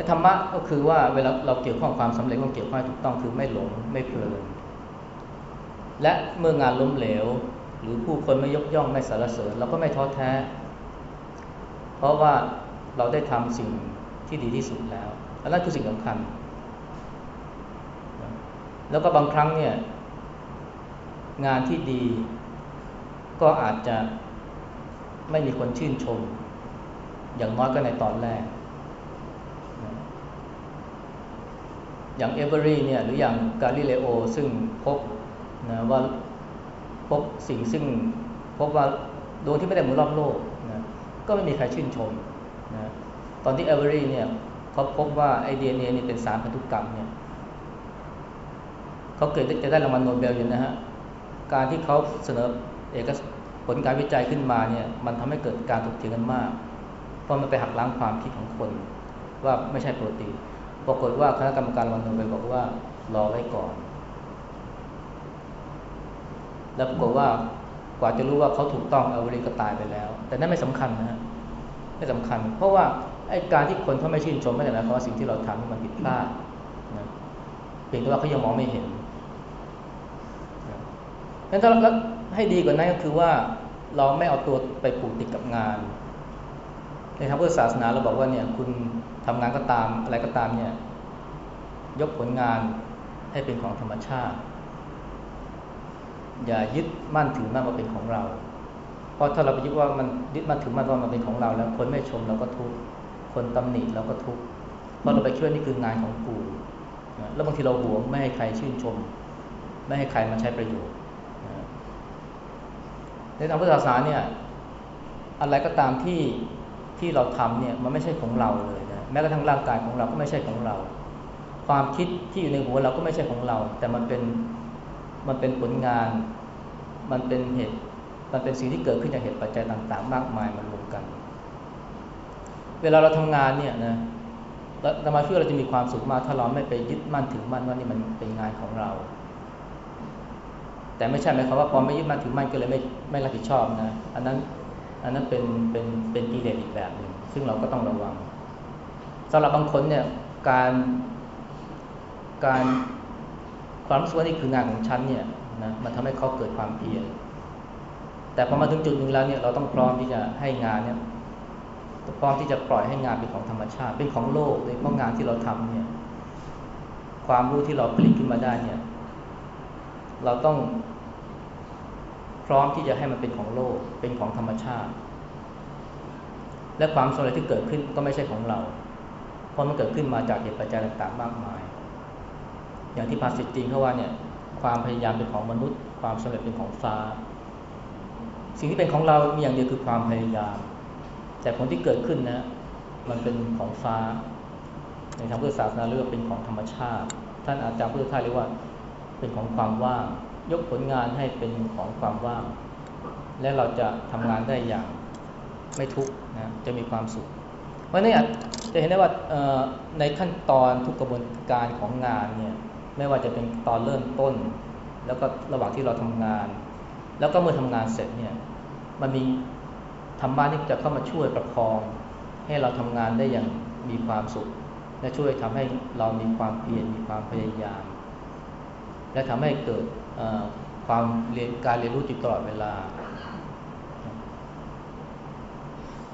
ะธรรมะก็คือว่าเวลาเราเกี่ยวข้องความสำเร็จต้องเกี่ยวข้องถูกต้องคือไม่หลงไม่เพลินและเมื่องานล้มเหลว หรือผู้คนไม่ยกย่องไม่สรรเสริญเราก็ไม่ท้อแท้ ราะว่าเราได้ทำสิ่งที่ดีที่สุดแล้วอันนั้นคือสิ่งสำคัญ แล้วก็บางครั้งเนี่ย งานที่ดีก็อาจจะไม่มีคนชื่นชม อย่างน้อยก็ในตอนแรก อย่างเอเวอรี่เนี่ยหรืออย่างกาลิเลโอซึ่งพบนะว่าพบสิ่งซึ่งพบว่าดวงอาทิตย์ไม่ได้หมุนรอบโลก ก็ไม่มีใครชื่นชมนะตอนที่เอเวอรี่เนี่ยเขาพบว่าไอเดียเนี่ยเป็นสารพันธุกรรมเนี่ยเขาเกือบจะได้รางวัลโนเบลอยู่นะฮะการที่เขาเสนอเอกผลการวิจัยขึ้นมาเนี่ยมันทำให้เกิดการถกเถียงกันมาก เพราะมันไปหักล้างความคิดของคน ว่าไม่ใช่โปรตีนปรากฏว่าคณะกรรมการวันโนเบลบอกว่ารอไว้ก่อน แล้วปรากฏว่า ว่าจะรู้ว่าเขาถูกต้องเอเวอรี่ก็ตายไปแล้ว แต่นั่นไม่สำคัญนะฮะไม่สำคัญ เพราะว่าไอ้การที่คนเขาไม่ชื่นชมไม่ได้หมายความว่าสิ่งที่เราทำมันผิดพลาดนะเพียงแต่ว่าเขายังมองไม่เห็นงั้นถ้าเราให้ดีกว่านั้นก็คือว่าเราไม่เอาตัวไปผูกติดกับงาน ในทางพุทธศาสนาเราบอกว่าเนี่ยคุณทำงานก็ตามอะไรก็ตามเนี่ยยกผลงานให้เป็นของธรรมชาติ อย่ายึดมั่นถือมั่นว่าเป็นของเรา เพราะถ้าเราไปยึดว่ามันยึดมั่นถือมั่นว่ามันเป็นของเรา แล้วคนไม่ชมเราก็ทุกข์คนตำหนิเราก็ทุกข์เพราะเราไปคิดว่านี่คืองานของกูแล้วบางทีเราหวงไม่ให้ใครชื่นชม ไม่ให้ใครมาใช้ประโยชน์ในทางพุทธศาสนาเนี่ยอะไรก็ตามที่ที่เราทำเนี่ยมันไม่ใช่ของเราเลยนะแม้กระทั่งร่างกายของเราก็ไม่ใช่ของเรา ความคิดที่อยู่ในหัวเราก็ไม่ใช่ของเรา แต่มันเป็น มันเป็นผลงาน มันเป็นเหตุ มันเป็นสิ่งที่เกิดขึ้นจากเหตุปัจจัยต่าง ๆ มากมายมันรวมกัน เวลาเราทำงานเนี่ยนะเรามาช่วยเราจะมีความสุขมากถ้าเราไม่ไปยึดมั่นถือมั่นว่านี่มันเป็นงานของเรา แต่ไม่ใช่หมายความว่าพอไม่ยึดมั่นถือมั่นก็เลยไม่ไม่รับผิดชอบนะ อันนั้นอันนั้นเป็นเป็นเป็นกิเลสอีกแบบหนึ่งซึ่งเราก็ต้องระวังสำหรับบางคนเนี่ยการการ ความรู้สึกว่านี่คืองานของฉันเนี่ยนะมันทำให้เขาเกิดความเพียรแต่พอมาถึงจุดหนึ่งแล้วเนี่ยเราต้องพร้อมที่จะให้งานเนี่ยพร้อมที่จะปล่อยให้งานเป็นของธรรมชาติ เป็นของโลกโดยเพราะงานที่เราทำเนี่ยความรู้ที่เราผลิตขึ้นมาได้เนี่ย เราต้องพร้อมที่จะให้มันเป็นของโลก เป็นของธรรมชาติ และความสำเร็จที่เกิดขึ้นก็ไม่ใช่ของเรา เพราะมันเกิดขึ้นมาจากเหตุปัจจัยต่างๆ มากมาย อย่างที่ภาษิตจริงเขาว่าเนี่ยความพยายามเป็นของมนุษย์ ความสำเร็จเป็นของฟ้า สิ่งที่เป็นของเรามีอย่างเดียวคือความพยายาม แต่ผลที่เกิดขึ้นนะมันเป็นของฟ้า ในทางพุทธศาสนาเรียกว่าเป็นของธรรมชาติ ท่านอาจารย์พุทธทาสเรียกว่าเป็นของความว่าง ยกผลงานให้เป็นของความว่าง และเราจะทำงานได้อย่างไม่ทุกนะจะมีความสุข เพราะนี่จะเห็นได้ว่าในขั้นตอนทุกกระบวนการของงานเนี่ย ไม่ว่าจะเป็นตอนเริ่มต้น แล้วก็ระหว่างที่เราทำงาน แล้วก็เมื่อทำงานเสร็จเนี่ยมันมีธรรมะนี่จะเข้ามาช่วยประคอง ให้เราทำงานได้อย่างมีความสุข และช่วยทำให้เรามีความเพียรมีความพยายาม และทำให้เกิดความเรียนการเรียนรู้จิตตลอดเวลา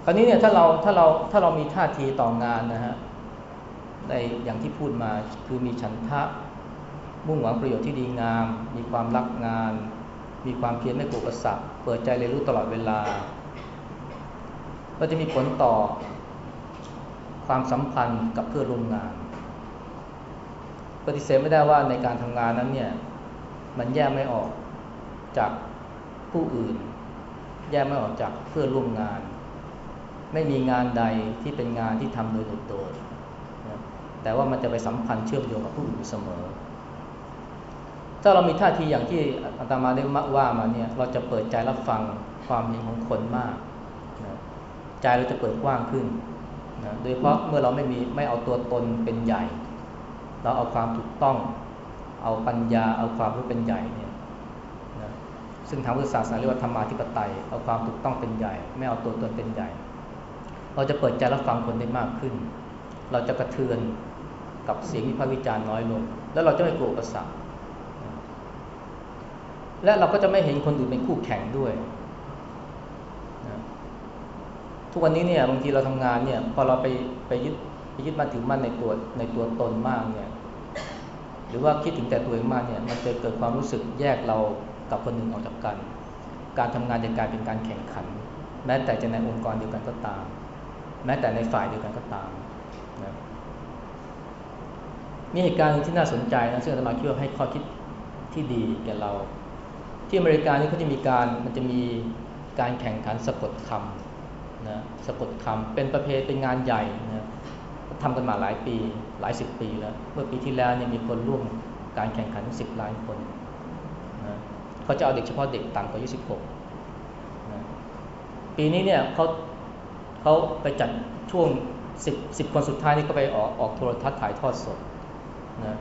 คราวนี้เนี่ยถ้าเราถ้าเราถ้าเรามีท่าทีต่องานนะฮะในอย่างที่พูดมาคือมีฉันทะ มุ่งหวังประโยชน์ที่ดีงาม มีความรักงาน มีความเพียรไม่กลัวอุปสรรคเปิดใจเรียนรู้ตลอดเวลา ก็จะมีผลต่อความสัมพันธ์กับเพื่อนร่วมงาน ปฏิเสธไม่ได้ว่าในการทำงานนั้นเนี่ยมันแยกไม่ออกจากผู้อื่น แยกไม่ออกจากเพื่อนร่วมงาน ไม่มีงานใดที่เป็นงานที่ทำโดยโดดๆแต่ว่ามันจะไปสัมพันธ์เชื่อมโยงกับผู้อื่นเสมอ ถ้าเรามีท่าทีอย่างที่อาตมาได้ว่ามาเนี่ย เราจะเปิดใจรับฟังความเห็นของคนมากใจเราจะเปิดกว้างขึ้นนะโดยเพราะเมื่อเราไม่มีไม่เอาตัวตนเป็นใหญ่ เราเอาความถูกต้อง เอาปัญญาเอาความรู้เป็นใหญ่เนี่ยนะซึ่งทางพุทธศาสนาเรียกว่าธรรมาธิปไตย เอาความถูกต้องเป็นใหญ่ ไม่เอาตัวตนเป็นใหญ่ เราจะเปิดใจรับฟังคนได้มากขึ้น เราจะกระเทือนกับเสียงวิพากษ์วิจารณ์น้อยลง แล้วเราจะไม่กลัวอุปสรรค และเราก็จะไม่เห็นคนอื่นเป็นคู่แข่งด้วยทุกวันนี้เนี่ยบางทีเราทำงานเนี่ยพอเราไปไปยึดไปยึดมั่นถือมั่นในตัวในตัวตนมากเนี่ยหรือว่าคิดถึงแต่ตัวเองมากเนี่ยมันจะเกิดความรู้สึกแยกเรากับคนอื่นออกจากกัน การทำงานจะกลายเป็นการแข่งขัน แม้แต่จะในองค์กรเดียวกันก็ตาม แม้แต่ในฝ่ายเดียวกันก็ตามนะมีเหตุการณ์ที่น่าสนใจนะซึ่งอาตมาคิดว่าให้ข้อคิดที่ดีแก่เรา ที่อเมริกานี่เขาจะมีการมันจะมีการแข่งขันสะกดคำนะสะกดคำเป็นประเพณีเป็นงานใหญ่นะทำกันมาหลายปีหลายสิบปีแล้ว เมื่อปีที่แล้วเนี่ยมีคนร่วมการแข่งขันสิบล้านคนนะเขาจะเอาเด็กเฉพาะเด็กต่ำกว่าอายุสิบหกนะปีนี้เนี่ยเขาเขาไปจัดช่วงสิบสิบคนสุดท้ายนี่ก็ไปออกออกโทรทัศน์ถ่ายทอดสดนะ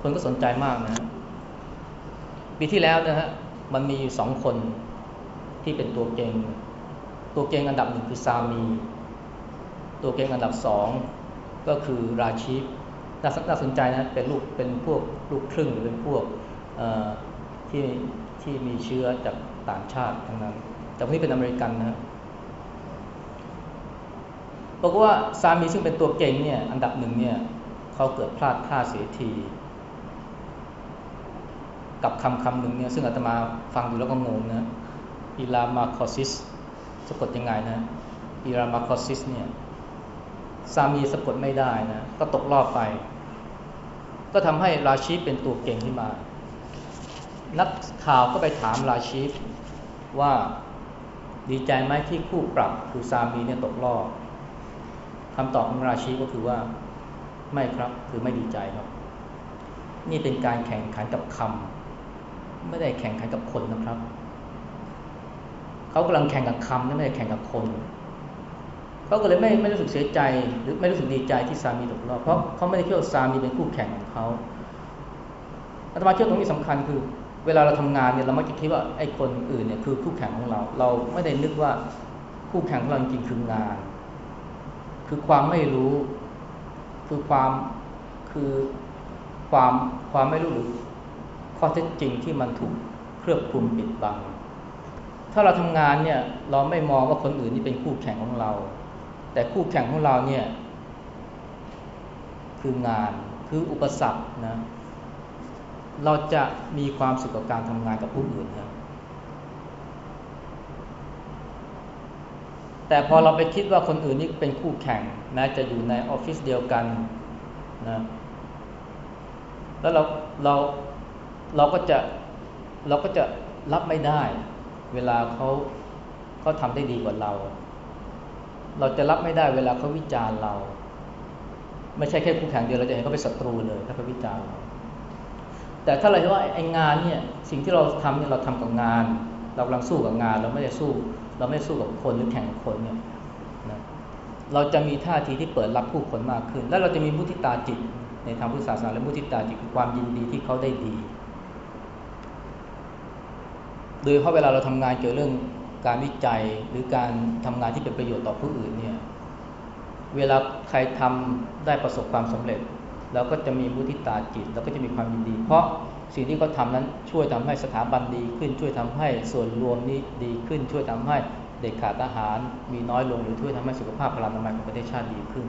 คนก็สนใจมากนะ ปีที่แล้วนะฮะ มันมีสองคนที่เป็นตัวเก่ง ตัวเก่งอันดับหนึ่งคือซามี ตัวเก่งอันดับสองก็คือราชีฟน่าสนใจนะเป็นลูกเป็นพวกลูกครึ่งหรือเป็นพวกที่ที่มีเชื้อจากต่างชาติทั้งนั้น แต่พวกนี้เป็นอเมริกันนะบอกว่าซามีซึ่งเป็นตัวเก่งเนี่ยอันดับหนึ่งเนี่ยเขาเกิดพลาดท่าเสียที กับคำคำหนึ่งเนี่ยซึ่งอาตมาฟังดูแล้วก็งงนะอิลามาคอซิสสะกดยังไงนะอิลามาคอซิสเนี่ยสามีสะกดไม่ได้นะก็ตกรอบไป ก็ทำให้ราชีฟเป็นตัวเก่งขึ้นมา นักข่าวก็ไปถามราชีฟว่าดีใจไหมที่คู่ปรับคือสามีเนี่ยตกรอบคำตอบของราชีก็คือว่าไม่ครับคือไม่ดีใจครับ นี่เป็นการแข่งขันกับคำ ไม่ได้แข่งขันกับคนนะครับ เขากำลังแข่งกับคำไม่ได้แข่งกับคนเขาก็เลยไม่ไม่รู้สึกเสียใจหรือไม่รู้สึกดีใจที่สามีตกรอบเพราะเขาไม่ได้คิดว่าสามีเป็นคู่แข่งของเขาอาตมาเชื่อตรงนี้สำคัญคือ เวลาเราทำงานเนี่ยเรามักจะคิดว่าไอ้คนอื่นเนี่ยคือคู่แข่งของเรา เราไม่ได้นึกว่าคู่แข่งของเราจริงคืองาน คือความไม่รู้ คือความคือความความไม่รู้หรือ ข้อเท็จจริงที่มันถูกเครือบคลุมปิดบัง ถ้าเราทำงานเนี่ยเราไม่มองว่าคนอื่นนี่เป็นคู่แข่งของเรา แต่คู่แข่งของเราเนี่ยคืองานคืออุปสรรคนะเราจะมีความสุขกับการทำงานกับผู้อื่นนะแต่พอเราไปคิดว่าคนอื่นนี่เป็นคู่แข่งแม้จะอยู่ในออฟฟิศเดียวกันนะแล้วเราเรา เราก็จะเราก็จะรับไม่ได้ เวลาเขาเขาทำได้ดีกว่าเรา เราจะรับไม่ได้เวลาเขาวิจารณ์เรา ไม่ใช่แค่คู่แข่งเดียวเราจะเห็นเขาเป็นศัตรูเลยถ้าเขาวิจารณ์เราแต่ถ้าเราเห็นว่าไอ้งานเนี่ยสิ่งที่เราทำเนี่ยเราทำกับงาน เรากำลังสู้กับงาน เราไม่ได้สู้ เราไม่สู้กับคนหรือแข่งกับคนเนี่ยนะเราจะมีท่าทีที่เปิดรับผู้คนมากขึ้น แล้วเราจะมีมุทิตาจิตในทางพุทธศาสนาและมุทิตาจิตคือความยินดีที่เขาได้ดี โดยเพราะเวลาเราทำงานเกี่ยวเรื่องการวิจัยหรือการทำงานที่เป็นประโยชน์ต่อผู้อื่นเนี่ยเวลาใครทำได้ประสบความสำเร็จเราก็จะมีมุทิตาจิต แล้วก็จะมีความยินดี เพราะสิ่งที่เขาทานั้นช่วยทำให้สถาบันดีขึ้น ช่วยทำให้ส่วนรวมนี้ดีขึ้น ช่วยทำให้เด็กขาดอาหาร มีน้อยลงหรือช่วยทำให้สุขภาพพลานามัยของประเทศชาติดีขึ้น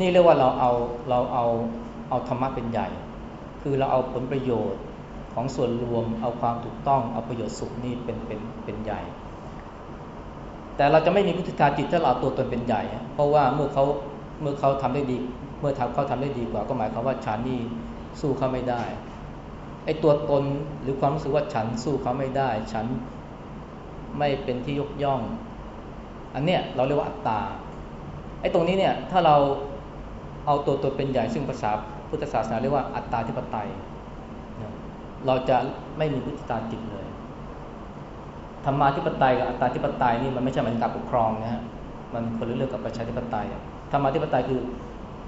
นี่เรียกว่าเราเอาเราเอาเอาธรรมะเป็นใหญ่ คือเราเอาผลประโยชน์ ของส่วนรวมเอาความถูกต้องเอาประโยชน์สุขนี่เป็นเป็นเป็นใหญ่ แต่เราจะไม่มีพุทธาจิตถ้าเราตัวตนเป็นใหญ่ เพราะว่าเมื่อเขาเมื่อเขาทำได้ดี เมื่อเขาทำได้ดีกว่าก็หมายความว่าฉันนี่สู้เขาไม่ได้ไอ้ตัวตนหรือความรู้สึกว่าฉันสู้เขาไม่ได้ ฉันไม่เป็นที่ยกย่อง อันเนี้ยเราเรียกว่าอัตตาไอ้ตรงนี้เนี่ยถ้าเราเอาตัวตนเป็นใหญ่ซึ่งภาษาพุทธศาสนาเรียกว่าอัตตาธิปไตย เราจะไม่มีพุทธตาจิตเลยธรรมาธิปไตยกับอัตตาธิปไตยนี่มันไม่ใช่เหมือนการปกครองนะฮะมันคนละเรื่องกับประชาธิปไตยธรรมาธิปไตยคือ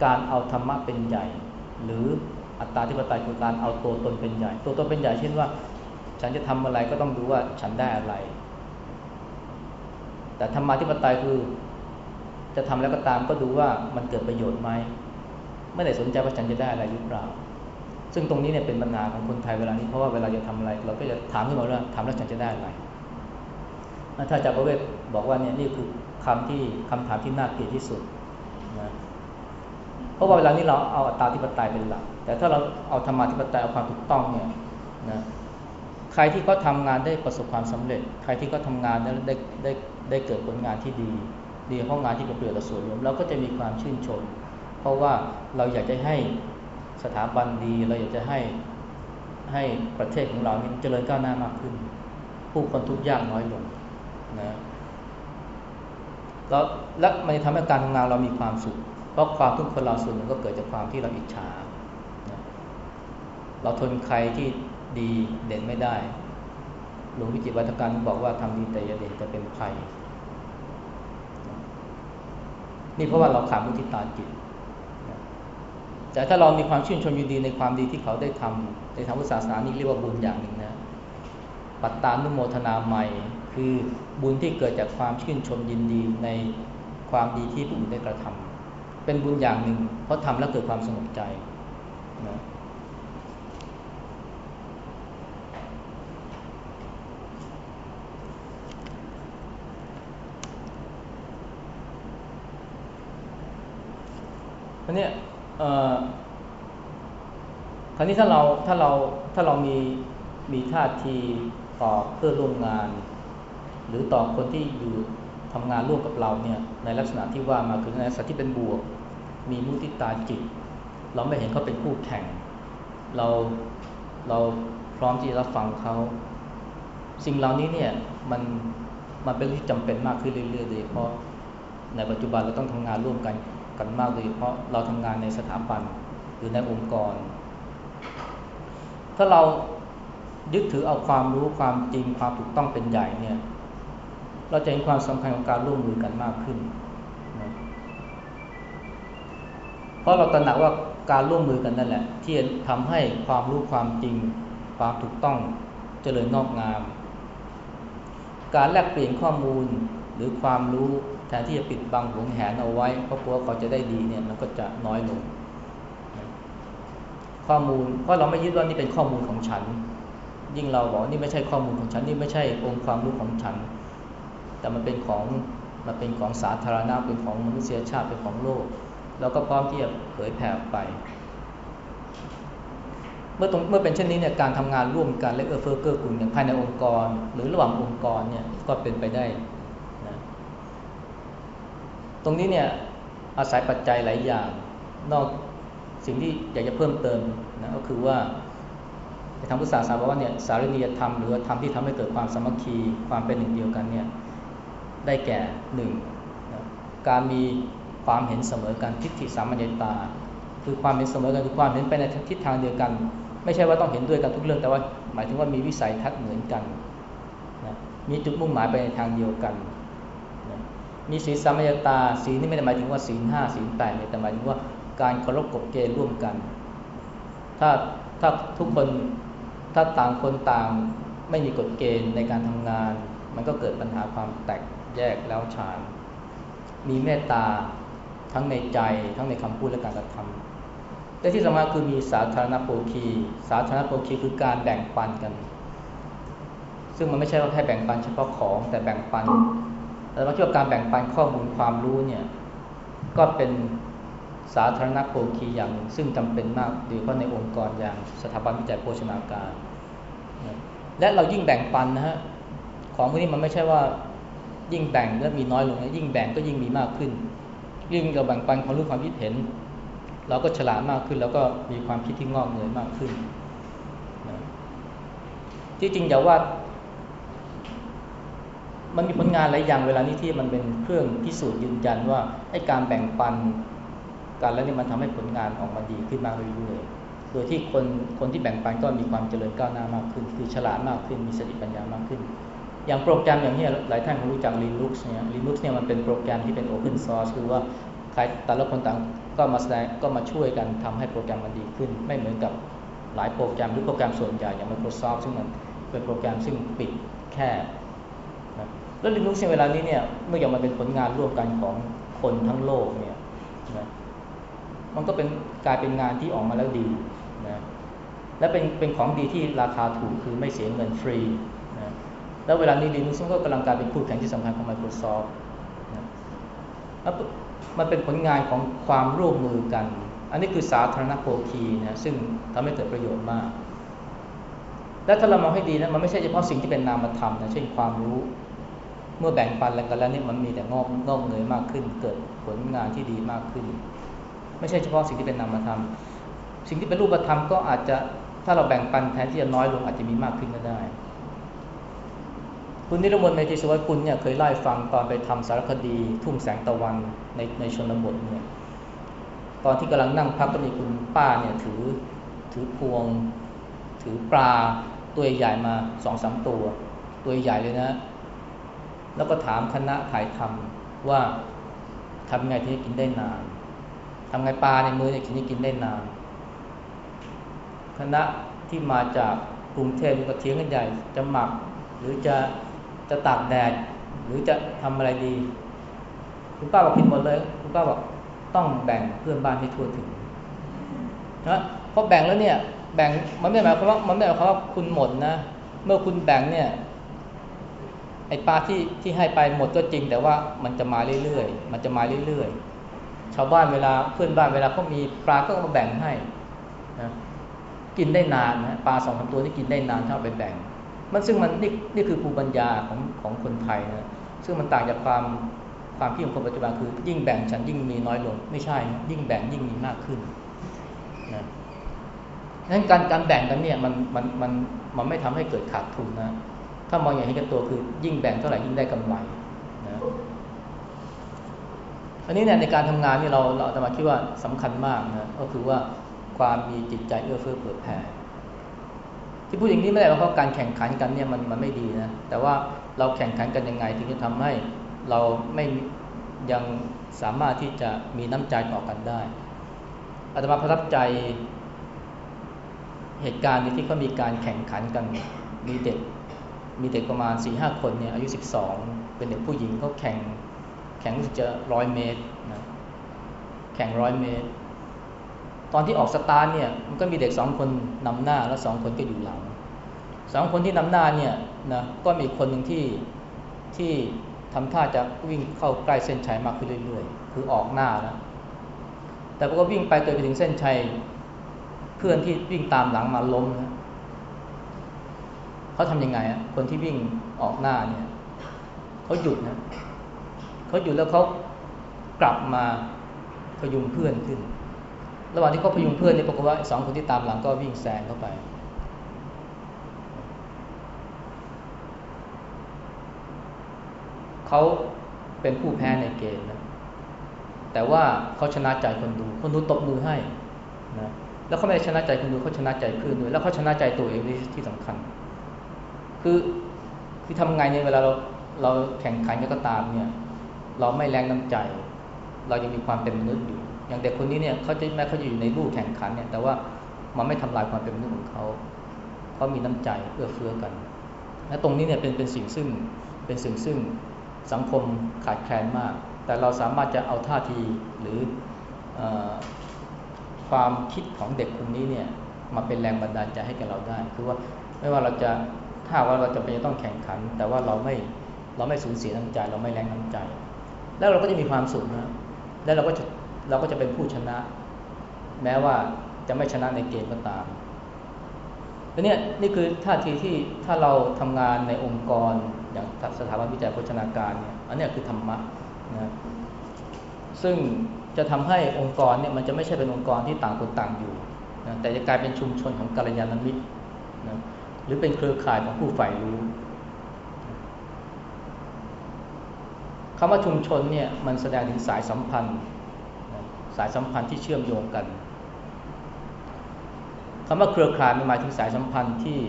การเอาธรรมะเป็นใหญ่ หรืออัตตาธิปไตยคือการเอาตัวตนเป็นใหญ่ ตัวตนเป็นใหญ่เช่นว่า ฉันจะทำอะไรก็ต้องดูว่าฉันได้อะไร แต่ธรรมาธิปไตยคือ จะทำแล้วก็ตามก็ดูว่ามันเกิดประโยชน์ไหมไม่ได้สนใจว่าฉันจะได้อะไรหรือเปล่า ซึ่งตรงนี้เนี่ยเป็นปัญหาของคนไทยเวลานี้เพราะว่าเวลาจะทำอะไร เราก็จะถามขึ้นมาว่าทำแล้วฉันจะได้อะไรถ้าอาจารย์ประเวศบอกว่าเนี่ยนี่คือคำที่คำถามที่น่าเกลียดที่สุดนะเพราะว่าเวลานี้เราเอาอัตตาธิปไตยเป็นหลัก แต่ถ้าเราเอาธรรมาธิปไตยเอาความถูกต้องเนี่ยนะใครที่เขาทางานได้ประสบความสำเร็จ ใครที่เขาทางานได้ได้ได้ได้เกิดผลงานที่ดี ดีเพราะงานที่เป็นประโยชน์ต่อส่วนรวมเราก็จะมีความชื่นชม เพราะว่าเราอยากจะให้ สถาบันดีเราอยากจะให้ให้ประเทศของเราเจริญก้าวหน้ามากขึ้น ผู้คนทุกข์ยากน้อยลงนะแล้วและมันทำให้การทำงานเรามีความสุข เพราะความทุกข์คนเราส่วนหนึ่งก็เกิดจากความที่เราอิจฉานะเราทนใครที่ดีเด่นไม่ได้ หลวงวิจิตวัฒการบอกว่าทำดีแต่อย่าเด่นจะเป็นภัย นี่เพราะว่าเราขาดมุทิตาจิต แต่ถ้าเรามีความชื่นชมยินดีในความดีที่เขาได้ทำในทางพุทธศาสนานี่เรียกว่าบุญอย่างหนึ่งนะปัตตานุโมทนาใหม่ คือบุญที่เกิดจากความชื่นชมยินดีในความดีที่ผู้อื่นได้กระทำเป็นบุญอย่างหนึ่ง เพราะทำแล้วเกิดความสงบใจนะอันนี้ คราวนี้ถ้าเราถ้าเราถ้าเรามีมีท่าทีต่อเพื่อร่วมงาน หรือต่อคนที่อยู่ทำงานร่วมกับเราเนี่ยในลักษณะที่ว่ามาคือในลักษณะที่เป็นบวก มีมุติตาจิต เราไม่เห็นเขาเป็นคู่แข่ง เราเราพร้อมที่จะรับฟังเขา สิ่งเหล่านี้เนี่ยมันมันเป็นเรื่องที่จำเป็นมากขึ้นเรื่อยๆโดยเพราะในปัจจุบันเราต้องทำงานร่วมกัน กันมากโดยเพราะเราทำงานในสถาบันหรือในองค์กร ถ้าเรายึดถือเอาความรู้ความจริงความถูกต้องเป็นใหญ่เนี่ย เราจะเห็นความสำคัญของการร่วมมือกันมากขึ้นนะเพราะเราตระหนักว่าการร่วมมือกันนั่นแหละ ที่จะทำให้ความรู้ความจริง ความถูกต้องเจริญงอกงาม การแลกเปลี่ยนข้อมูลหรือความรู้ ทนที่จะปิดบังหวงแหนเอาไว้เพราะกลัวเขาจะได้ดีเนี่ยมันก็จะน้อยลง ข้อมูลเพราะเราไม่ยึดว่านี่เป็นข้อมูลของฉัน ยิ่งเราบอกนี่ไม่ใช่ข้อมูลของฉันนี่ไม่ใช่องค์ความรู้ของฉัน แต่มันเป็นของมันเป็นของสาธารณะเป็นของมนุษยชาติเป็นของโลกเราก็พร้อมที่จะเผยแผ่ไป เมื่อตรงเมื่อเป็นเช่นนี้เนี่ยการทำงานร่วมกันและเอื้อเฟื้อเกื้อกูลกันภายในองค์กร หรือระหว่างองค์กรเนี่ยก็เป็นไปได้ ตรงนี้เนี่ยอาศัยปัจจัยหลายอย่าง นอกสิ่งที่อยากจะเพิ่มเติมนะก็คือว่าในทางพุทธศาสนาบอกว่าเนี่ยสารณียธรรมหรือธรรมที่ทำให้เกิดความสมัคคีความเป็นหนึ่งเดียวกันเนี่ยได้แก่หนึ่งนะการมีความเห็นเสมอกันทิฏฐิสามัญญตา คือความเห็นเสมอกันคือความเห็นไปในทิศทางเดียวกัน ไม่ใช่ว่าต้องเห็นด้วยกันทุกเรื่องแต่ว่าหมายถึงว่ามีวิสัยทัศน์เหมือนกันนะมีจุดมุ่งหมายไปในทางเดียวกัน มีศีลสามัญตาศีลนี่ไม่ได้หมายถึงว่าศีลห้าศีลแปดเนี่ยแต่หมายถึงว่าการเคารพกฎเกณฑ์ร่วมกัน ถ้าถ้าทุกคนถ้าต่างคนต่างไม่มีกฎเกณฑ์ในการทำงาน มันก็เกิดปัญหาความแตกแยกแล้วฉาน มีเมตตาทั้งในใจทั้งในคำพูดและการกระทำและที่สำคัญคือมีสาธารณโภคี สาธารณโภคีคือการแบ่งปันกัน ซึ่งมันไม่ใช่ว่าแค่แบ่งปันเฉพาะของแต่แบ่งปัน แต่ว่าที่ว่าการแบ่งปันข้อมูลความรู้เนี่ยก็เป็นสาธารณโภคีอย่าง ซึ่งจำเป็นมากโดยเฉพาะในองค์กรอย่างสถาบันวิจัยโภชนาการ และเรายิ่งแบ่งปันนะฮะของพวกนี้มันไม่ใช่ว่ายิ่งแบ่งแล้วมีน้อยลงนะยิ่งแบ่งก็ยิ่งมีมากขึ้น ยิ่งเราแบ่งปันความรู้ความคิดเห็น เราก็ฉลาดมากขึ้น แล้วก็มีความคิดที่งอกเงยมากขึ้นที่จริงอย่าว่า มันมีผลงานหลายอย่างเวลานี้ที่มันเป็นเครื่องพิสูจน์ยืนยันว่าไอ้การแบ่งปันกันแล้วนี่มันทำให้ผลงานออกมาดีขึ้นมากเรื่อยๆ โดยที่คนคนที่แบ่งปันก็มีความเจริญก้าวหน้ามากขึ้น คือฉลาดมากขึ้น มีสติปัญญามากขึ้น อย่างโปรแกรมอย่างนี้หลายท่านคงรู้จัก Linux เนี่ย Linux เนี่ยมันเป็นโปรแกรมที่เป็น Open Source คือว่าใครแต่ละคนต่างก็มาแสดงก็มาช่วยกันทำให้โปรแกรมมันดีขึ้น ไม่เหมือนกับหลายโปรแกรมหรือโปรแกรมส่วนใหญ่อย่าง Microsoft ซึ่งมันเป็นโปรแกรมซึ่งปิดแคบ แล้วลินุกในเวลานี้เนี่ยเมื่ออย่างมันเป็นผลงานร่วมกันของคนทั้งโลกเนี่ยนะมันก็เป็นกลายเป็นงานที่ออกมาแล้วดีนะและเป็นเป็นของดีที่ราคาถูกคือไม่เสียเงินฟรีนะแล้วเวลานี้ลินุกก็กำลังกลายเป็นคู่แข่งที่สำคัญของ Microsoft นะมันเป็นผลงานของความร่วมมือกัน อันนี้คือสาธารณโภคีนะซึ่งทำให้เกิดประโยชน์มาก และถ้าเรามองให้ดีนะมันไม่ใช่เฉพาะสิ่งที่เป็นนามธรรมนะเช่นความรู้ เมื่อแบ่งปันกันแล้วนี่มันมีแต่งอกงอกเงยมากขึ้น เกิดผลงานที่ดีมากขึ้น ไม่ใช่เฉพาะสิ่งที่เป็นนามธรรม สิ่งที่เป็นรูปธรรมก็อาจจะถ้าเราแบ่งปันแทนที่จะน้อยลงอาจจะมีมากขึ้นก็ได้ คุณนิรมนในทิสวัสคุณเนี่ยเคยเล่าฟังตอนไปทำสารคดี ทุ่งแสงตะวันในในชนบทเนี่ยตอนที่กำลังนั่งพักก็มีคุณป้าเนี่ยถือถือพวง ถือปลาตัวใหญ่มาสองสามตัว ตัวใหญ่เลยนะ แล้วก็ถามคณะถ่ายทำว่าทำไงที่กินได้นานทำไงปลาในมือเนี่ยถึงจะกินได้นาน คณะที่มาจากกรุงเทพก็เทียงกันใหญ่จะหมัก หรือจะจะตากแดด หรือจะทำอะไรดี คุณป้าบอกผิดหมดเลยคุณป้าบอกต้องแบ่งเพื่อนบ้านให้ทั่วถึงนะเพราะแบ่งแล้วเนี่ยแบ่งมันไม่หมายความว่ามันไม่หมายความว่าคุณหมดนะ เมื่อคุณแบ่งเนี่ย ไอปลาที่ที่ให้ไปหมดก็จริง แต่ว่ามันจะมาเรื่อยๆ มันจะมาเรื่อยๆ ชาวบ้านเวลาเพื่อนบ้านเวลาเขามีปลาก็มาแบ่งให้นะกินได้นานนะปลาสองสาตัวนี่กินได้นานถ้าไปแบ่ง มันซึ่งมันนี่นี่คือภูมิปัญญาของของคนไทยนะซึ่งมันต่างจากความความคิดของคนปัจจุบันคือ ยิ่งแบ่งฉันยิ่งมีน้อยลง ไม่ใช่ ยิ่งแบ่งยิ่งมีมากขึ้นนะนั้นการการแบ่งกันเนี่ยมันมันมันมันไม่ทำให้เกิดขาดทุนนะ ถ้ามองอย่างนี้กันตัวคือยิ่งแบ่งเท่าไหร่ยิ่งได้กำไรนะอันนี้เนี่ยในการทำงานนี่เราเราจะมาคิดว่าสำคัญมากนะก็คือว่าความมีจิตใจเอื้อเฟื้อเผื่อแผ่ที่พูดอย่างนี้ไม่ได้เพราะการแข่งขันกันเนี่ยมันมันไม่ดีนะแต่ว่าเราแข่งขันกันยังไง ถึงจะทำให้เราไม่ยังสามารถที่จะมีน้ำใจต่อกันได้อาตมาประทับใจเหตุการณ์ที่เขามีการแข่งขันกันมีเด็ก มีเด็กประมาณสี่ห้าคนเนี่ยอายุสิบสองเป็นเด็กผู้หญิงเขาแข่งแข่งรู้สึกจะร้อยเมตรนะแข่งร้อยเมตร ตอนที่ออกสตาร์เนี่ยมันก็มีเด็กสองคนนำหน้าแล้วสองคนก็อยู่หลังสองคนที่นำหน้าเนี่ยนะก็มีคนหนึ่งที่ที่ทำท่าจะวิ่งเข้าใกล้เส้นชัยมากขึ้นเรื่อยๆ คือออกหน้านะแต่พอวิ่งไปเกิดไปถึงเส้นชัย เพื่อนที่วิ่งตามหลังมาล้มนะ เขาทำยังไงอะคนที่วิ่งออกหน้าเนี่ยเขาหยุดนะเขาหยุดแล้วเขากลับมาพยุงเพื่อนขึ้น ระหว่างที่เขาพยุงเพื่อนเนี่ยปรากฏว่าสองคนที่ตามหลังก็วิ่งแซงเข้าไป เขาเป็นผู้แพ้ในเกมนะแต่ว่าเขาชนะใจคนดู คนดูตบมือให้นะแล้วเขาไม่ได้ชนะใจคนดูเขาชนะใจเพื่อนด้วยแล้วเขาชนะใจตัวเองที่สำคัญ คือคือทำไงเนี่ยเวลาเราเราแข่งขันก็ตามเนี่ย เราไม่แรงน้ำใจ เรายังมีความเป็นมนุษย์อยู่ อย่างเด็กคนนี้เนี่ยเขาจะแม้เขาจะอยู่ในรูปแข่งขันเนี่ย แต่ว่ามันไม่ทำลายความเป็นมนุษย์ของเขาเขามีน้ำใจเอื้อเฟื้อกัน และตรงนี้เนี่ยเป็นเป็นสิ่งซึ่งเป็นสิ่งซึ่งสังคมขาดแคลนมาก แต่เราสามารถจะเอาท่าทีหรืออความคิดของเด็กคนนี้เนี่ยมาเป็นแรงบันดาลใจให้กับเราได้ คือว่าไม่ว่าเราจะ ถ้าว่าเราจะเป็นต้องแข่งขัน แต่ว่าเราไม่เราไม่สูญเสียน้ำใจ เราไม่แรงน้ำใจ แล้วเราก็จะมีความสุขนะแล้วเราก็จะเราก็จะเป็นผู้ชนะ แม้ว่าจะไม่ชนะในเกมก็ตามแล้วเนี่ยนี่คือท่าทีที่ถ้าเราทำงานในองค์กรอย่างสถาบันวิจัยโภชนาการเนี่ยอันนี้คือธรรมะนะซึ่งจะทำให้องค์กรเนี่ยมันจะไม่ใช่เป็นองค์กรที่ต่างคนต่างอยู่นะแต่จะกลายเป็นชุมชนของกัลยาณมิตร หรือเป็นเครือข่ายของผู้ใฝ่รู้คำว่าชุมชนเนี่ยมันแสดงถึงสายสัมพันธ์ สายสัมพันธ์ที่เชื่อมโยงกันคำว่าเครือข่ายมันหมายถึงสายสัมพันธ์ที่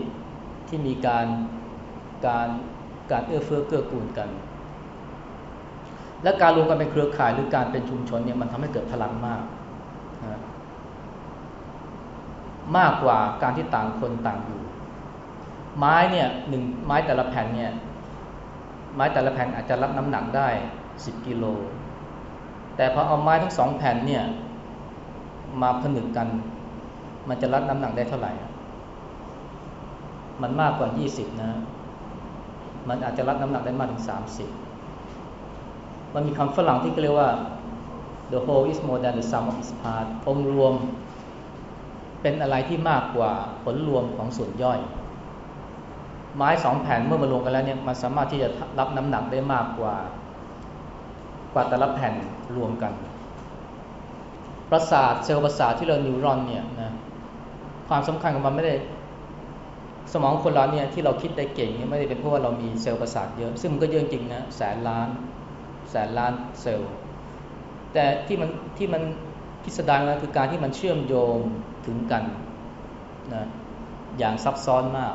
ที่มีการการการเอื้อเฟื้อเกื้อกูลกัน และการรวมกันเป็นเครือข่ายหรือการเป็นชุมชนเนี่ยมันทำให้เกิดพลังมากนะมากกว่าการที่ต่างคนต่างอยู่ ไม้เนี่ยหนึ่งไม้แต่ละแผ่นเนี่ยไม้แต่ละแผ่นอาจจะรับน้ำหนักได้สิบกิโล แต่พอเอาไม้ทั้งสองแผ่นเนี่ยมาผนึกกัน มันจะรับน้ำหนักได้เท่าไหร่ มันมากกว่ายี่สิบนะ มันอาจจะรับน้ำหนักได้มากถึงสามสิบมันมีคำฝรั่งที่เรียกว่า the whole is more than the sum of its parts องรวมเป็นอะไรที่มากกว่าผลรวมของส่วนย่อย ไม้สองแผ่นเมื่อมารวมกันแล้วเนี่ยมันสามารถที่จะรับน้ำหนักได้มากกว่า กว่าแต่ละแผ่นรวมกัน ประสาทเซลล์ประสาทที่เรานิวรอนเนี่ยนะความสำคัญของมันไม่ได้ สมองคนเราเนี่ยที่เราคิดได้เก่งเนี่ยไม่ได้เป็นเพราะว่าเรามีเซลล์ประสาทเยอะ ซึ่งมันก็เยอะจริงนะแสนล้าน แสนล้านเซลล์แต่ที่มันที่มันพิสดารนะคือการที่มันเชื่อมโยงถึงกันนะอย่างซับซ้อนมาก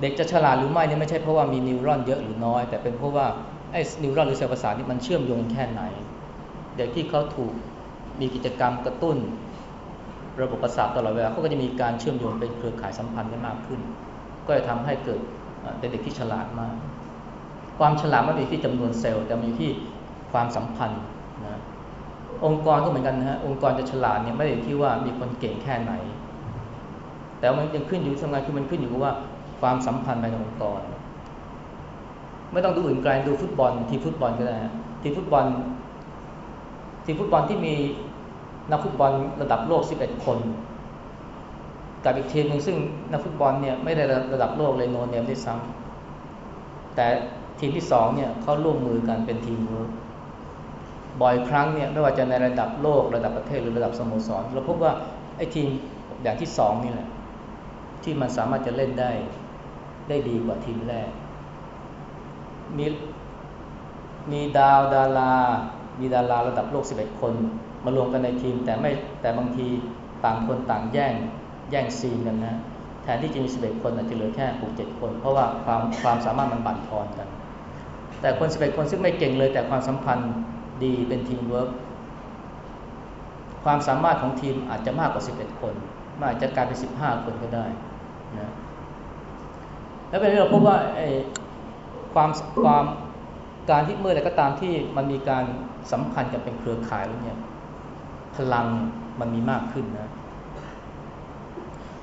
เด็กจะฉลาดหรือไม่นี่ไม่ใช่เพราะว่ามีนิวรอนเยอะหรือน้อย แต่เป็นเพราะว่าไอ้นิวรอนหรือเซลล์ประสาทนี่มันเชื่อมโยงแค่ไหน เด็กที่เขาถูกมีกิจกรรมกระตุ้น ระบบประสาทตลอดเวลาเขาก็จะมีการเชื่อมโยงเป็นเครือข่ายสัมพันธ์ได้มากขึ้น ก็จะทำให้เกิดเป็นเด็กที่ฉลาดมาก ความฉลาดไม่ได้ที่จำนวนเซลล์แต่มันอยู่ที่ความสัมพันธ์นะองค์กรก็เหมือนกันนะฮะองค์กรจะฉลาดเนี่ยไม่ได้ที่ว่ามีคนเก่งแค่ไหน แต่มันยังขึ้นอยู่ทำงานคือมันขึ้นอยู่กับว่า ความสัมพันธ์ภายในองค์กร ไม่ต้องดูอื่นไกลดูฟุตบอลทีมฟุตบอลก็ได้ทีมฟุตบอล ทีมฟุตบอลที่มีนักฟุตบอลระดับโลก 11 คน กับอีกทีมหนึ่งซึ่งนักฟุตบอลเนี่ยไม่ได้ระดับโลกเลย no name ด้วยซ้ำแต่ทีมที่สองเนี่ยเขาร่วมมือกันเป็นทีมเวิร์กบ่อยครั้งเนี่ยไม่ว่าจะในระดับโลกระดับประเทศหรือระดับสโมสรเราพบว่าไอ้ทีมอย่างที่สองนี่แหละที่มันสามารถจะเล่นได้ ได้ดีกว่าทีมแรก มีมีดาวดารา มีดาราระดับโลก 11 คน มารวมกันในทีม แต่ไม่แต่บางทีต่างคนต่างแย่งแย่งซีนกันนะแทนที่จะมี 11 คนอาจจะเหลือแค่6 7คน เพราะว่าความความสามารถมันบั่นทอนกัน แต่คน 11 คนซึ่งไม่เก่งเลยแต่ความสัมพันธ์ดีเป็นทีมเวิร์กความสามารถของทีมอาจจะมากกว่า 11 คนมันอาจจะกลายเป็น 15 คนก็ได้นะ แล้วเป็นที่เราพบว่าไอ้ความความการที่เมื่อใดก็ตามที่มันมีการสัมพันธ์กันเป็นเครือข่ายแล้วเนี่ยพลังมันมีมากขึ้นนะ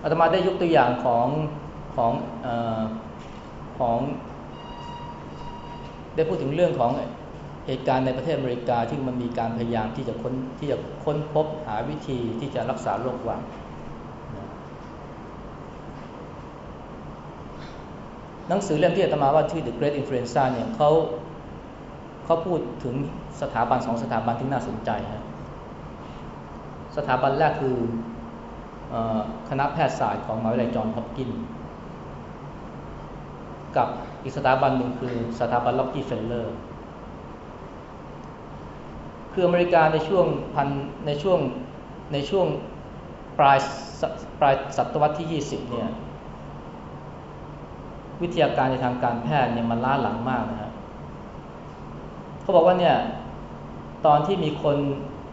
อาตมาได้ยกตัวอย่างของของอของ ได้พูดถึงเรื่องของเหตุการณ์ในประเทศอเมริกาที่มันมีการพยายามที่จะค้นที่จะค้นพบหาวิธีที่จะรักษาโรคหวัง หนังสือเล่มที่อาตมาว่าที่ The Great Influenza เนี่ยเขาเขาพูดถึงสถาบันสองสถาบันที่น่าสนใจฮะสถาบันแรกคืออคณะแพทยศาสตร์ของมหาวิทยาลัยจอห์นฮอปกิน กับอีกสถาบันหนึ่งคือสถาบันร็อกกี้เฟลเลอร์คืออเมริกาในช่วงพันในช่วงในช่วงปลายปลายศตวรรษที่ 20 เนี่ย วิทยาการในทางการแพทย์เนี่ยมันล้าหลังมากนะฮะเขาบอกว่าเนี่ยตอนที่มีคน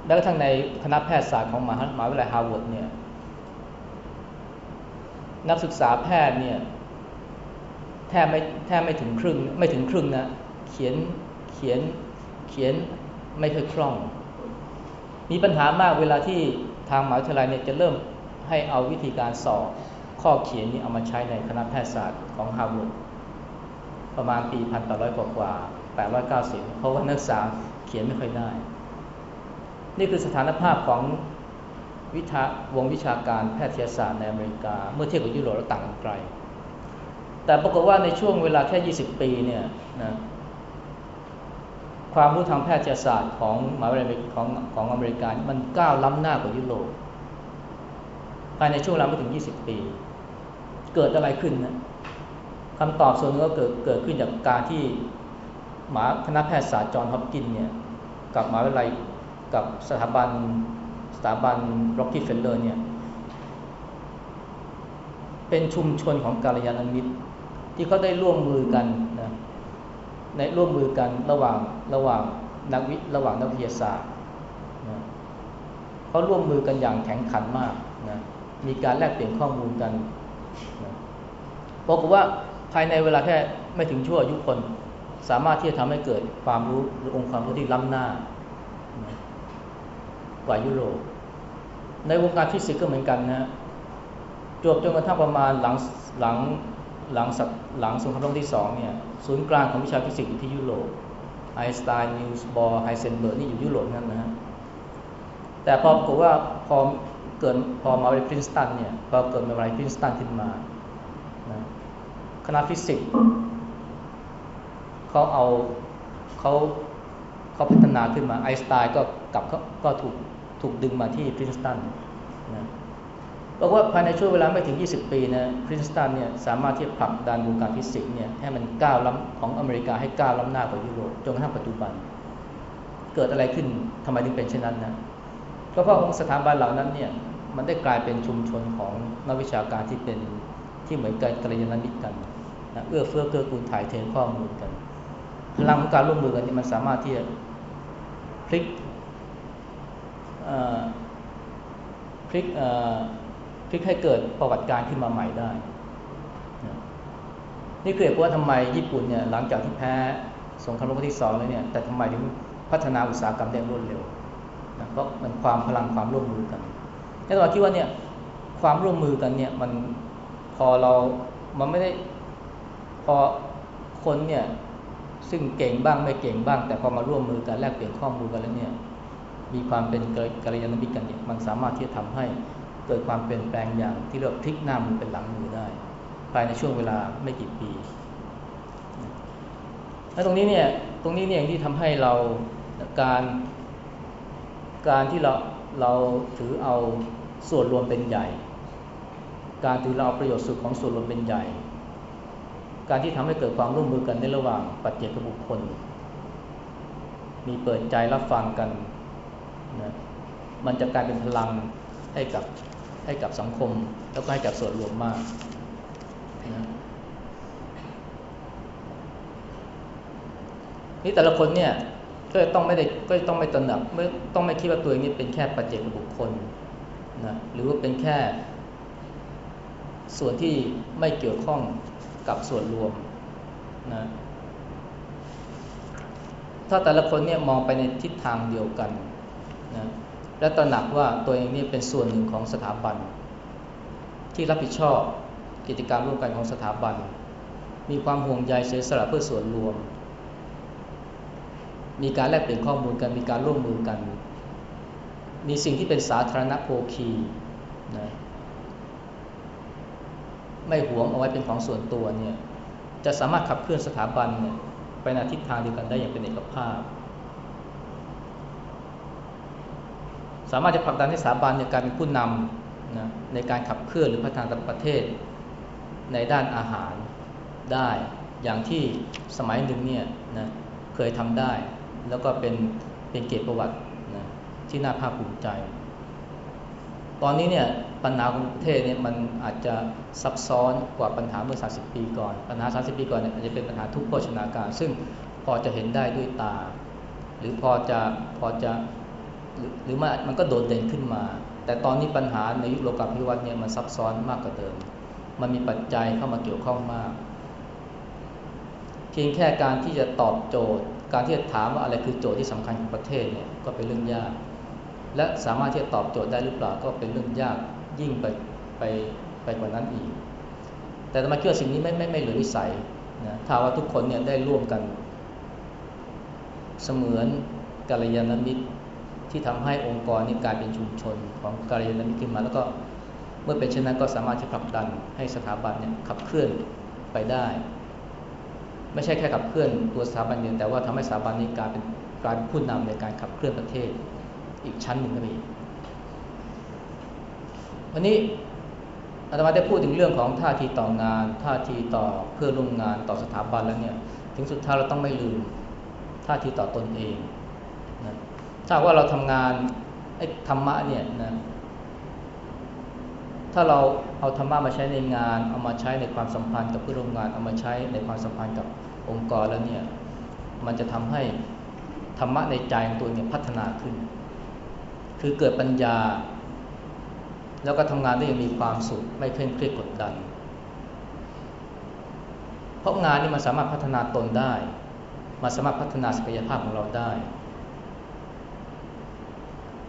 แม้กระทั่งในคณะแพทยศาสตร์ของมหาวิทยาลัยฮาร์วาร์ดเนี่ยนักศึกษาแพทย์เนี่ยแทบไม่แทบไม่ถึงครึ่งไม่ถึงครึ่งนะเขียนเขียนเขียนไม่ค่อยคล่อง มีปัญหามากเวลาที่ทางมหาวิทยาลัยเนี่ยจะเริ่มให้เอาวิธีการสอบ ข้อเขียนนี้เอามาใช้ในคณะแพทยศาสตร์ของฮาร์วาร์ดประมาณปีพันแปดร้อยกว่าแปดร้อยเก้าสิบเพราะว่านักศึกษาเขียนไม่ค่อยได้ นี่คือสถานภาพของวิทาวงวิชาการแพทยศาสตร์ในอเมริกา เมื่อเทียบกับยุโรปแล้วต่างกันไกล แต่ปรากฏว่าในช่วงเวลาแค่ 20 ปีเนี่ยนะความรู้ทางแพทยศาสตร์ของมหาวิทยาลัยของของอเมริกา มันก้าวล้ำหน้ากว่ายุโรปภายในช่วงเวลาไม่ถึง 20 ปี เกิดอะไรขึ้นนะคำตอบส่วนนึงก็เกิดเกิดขึ้นจากการที่หมาคณะแพทยศาสตร์จอห์นฮอปกินเนี่ยกับมหาวิทยาลัยกับสถาบันสถาบันร็อกกี้เฟลเลอร์เนี่ยเป็นชุมชนของกาลยานมิตร ที่เขาได้ร่วมมือกันนะในร่วมมือกันระหว่างระหว่างนักวิระหว่างนักวิทยาศาสตร์นะเขาร่วมมือกันอย่างแข็งขันมากนะมีการแลกเปลี่ยนข้อมูลกัน บอกว่าภายในเวลาแค่ไม่ถึงชั่วอายุคน สามารถที่จะทำให้เกิดความรู้หรือองค์ความรู้ที่ล้ำหน้ากว่ายุโรปในวงการฟิสิกส์ก็เหมือนกันนะจบจนกระทั่งประมาณหลังหลังหลังหลังสงครามโลกที่สองเนี่ยศูนย์กลางของวิชาฟิสิกส์อยู่ที่ยุโรปไอน์สไตน์นีลส์บอร์ไฮเซนเบิร์กนี่อยู่ยุโรปนั่นนะฮะแต่พอบอกว่าพอเกิดพอมหาวิพรินสตันเนี่ยพอเกิดมหาวิพรินสตันขึ้นมา คณะฟิสิกส์เขาเอาเขาเขาพัฒนาขึ้นมาไอสไตน์ก็กลับก็ถูกถูกดึงมาที่พรินสตันนะบอกว่าภายในช่วงเวลาไม่ถึง 20 ปีนะพรินสตันเนี่ยสามารถที่ผลักดันวงการฟิสิกส์เนี่ยให้มันก้าวล้ำของอเมริกาให้ก้าวล้ำหน้ากว่ายุโรปจนกระทั่งปัจจุบัน เกิดอะไรขึ้นทำไมถึงเป็นเช่นนั้นนะก็เพราะองสถาบันเหล่านั้นเนี่ยมันได้กลายเป็นชุมชนของนักวิชาการที่เป็นที่เหมือนกันกัลยาณมิตรกัน นะเอื้อเฟื้อเกื้อกูลถ่ายเทข้อมูลกันพลังของการร่วมมือกันนี่มันสามารถที่จะพลิกพลิกพลิกให้เกิดประวัติการขึ้นมาใหม่ได้ นี่คือเหตุผลว่าทำไมญี่ปุ่นเนี่ยหลังจากที่แพ้สงครามโลกที่สองแล้วเนี่ยแต่ทำไมถึงพัฒนาอุตสาหกรรมได้รวดเร็วนะเพราะมันความพลังความร่วมมือกันแล้เราคิดว่าเนี่ยความร่วมมือกันเนี่ยมันพอเรามันไม่ได้ พอคนเนี่ยซึ่งเก่งบ้างไม่เก่งบ้าง แต่พอมาร่วมมือกันแลกเปลี่ยนข้อมูลกันแล้วเนี่ยมีความเป็นกัลยาณมิตรกันเนี่ยมันสามารถที่จะทำให้เกิดความเปลี่ยนแปลงอย่างที่เรียกพลิกหน้ามือเป็นหลังมือได้ ภายในช่วงเวลาไม่กี่ปีและตรงนี้เนี่ยตรงนี้เนี่ยที่ทำให้เราการการที่เราเราถือเอาส่วนรวมเป็นใหญ่ การถือเราประโยชน์สุดของส่วนรวมเป็นใหญ่ การที่ทำให้เกิดความร่วมมือกันในระหว่างปัจเจกบุคคล มีเปิดใจรับฟังกันนะมันจะกลายเป็นพลังให้กับให้กับสังคม แล้วก็ให้กับส่วนรวมมากนะนี่แต่ละคนเนี่ยก็ต้องไม่ได้ก็ต้องไม่ตระหนักไม่ต้องไม่คิดว่าตัวเองนี่เป็นแค่ปัจเจกบุคคลนะหรือว่าเป็นแค่ ส่วนที่ไม่เกี่ยวข้อง กับส่วนรวมนะถ้าแต่ละคนเนี่ยมองไปในทิศทางเดียวกันนะและตระหนักว่าตัวเองนี่เป็นส่วนหนึ่งของสถาบัน ที่รับผิดชอบกิจกรรมร่วมกันของสถาบัน มีความห่วงใยเสียสละเพื่อส่วนรวม มีการแลกเปลี่ยนข้อมูลกันมีการร่วมมือกัน มีสิ่งที่เป็นสาธารณโภคีนะ ไม่หวงเอาไว้เป็นของส่วนตัวเนี่ยจะสามารถขับเคลื่อนสถาบันเนี่ยไปในทิศทางเดียวกันได้อย่างเป็นเอกภาพ สามารถจะผลักดันให้สถาบันเนี่ยกลายเป็นผู้นำนะในการขับเคลื่อนหรือพัฒนาประเทศ ในด้านอาหารได้อย่างที่สมัยหนึ่งเนี่ยนะเคยทำได้ แล้วก็เป็นเป็นเกียรติประวัตินะที่น่าภาคภูมิใจ ตอนนี้เนี่ยปัญหาของประเทศเนี่ยมันอาจจะซับซ้อนกว่าปัญหาเมื่อ 30 ปีก่อน ปัญหา 30 ปีก่อนเนี่ยอาจจะเป็นปัญหาทุกโภชนาการ ซึ่งพอจะเห็นได้ด้วยตา หรือพอจะพอจะหรือมันมันก็โดดเด่นขึ้นมา แต่ตอนนี้ปัญหาในยุคโลกาภิวัตน์เนี่ยมันซับซ้อนมากกว่าเดิม มันมีปัจจัยเข้ามาเกี่ยวข้องมาก เพียงแค่การที่จะตอบโจทย์ การที่จะถามว่าอะไรคือโจทย์ที่สำคัญของประเทศเนี่ยก็เป็นเรื่องยาก และสามารถที่จะตอบโจทย์ได้หรือเปล่าก็เป็นเรื่องยากยิ่งไปไปไปกว่านั้นอีก แต่ธรรมะเชื่อสิ่งนี้ไม่ไม่ไม่เหลือวิสัยนะถ้าว่าทุกคนเนี่ยได้ร่วมกัน เสมือนกาลยานมิตรที่ทำให้องค์กรนี้กลายเป็นชุมชนของกาลยานมิตรขึ้นมาแล้วก็เมื่อเป็นเช่นนั้นก็สามารถจะผลักดันให้สถาบันเนี่ยขับเคลื่อนไปได้ ไม่ใช่แค่ขับเคลื่อนตัวสถาบันเดียวแต่ว่าทำให้สถาบันนี้กลายเป็นการผู้นำในการขับเคลื่อนประเทศ อีกชั้นหนึ่งก็มีวันนี้อาตมาได้พูดถึงเรื่องของท่าทีต่องาน ท่าทีต่อเพื่อร่วมงานต่อสถาบันแล้วเนี่ย ถึงสุดท้ายเราต้องไม่ลืมท่าทีต่อตนเองนะถ้าว่าเราทำงานไอ้ธรรมะเนี่ยนะถ้าเราเอาธรรมะมาใช้ในงาน เอามาใช้ในความสัมพันธ์กับเพื่อนร่วมงาน เอามาใช้ในความสัมพันธ์กับองค์กรแล้วเนี่ย มันจะทำให้ธรรมะในใจของตัวเนี่ยพัฒนาขึ้น คือเกิดปัญญา แล้วก็ทำงานได้อย่างมีความสุข ไม่เคร่งเครียดกดดัน เพราะงานนี่มันสามารถพัฒนาตนได้มันสามารถพัฒนาศักยภาพของเราได้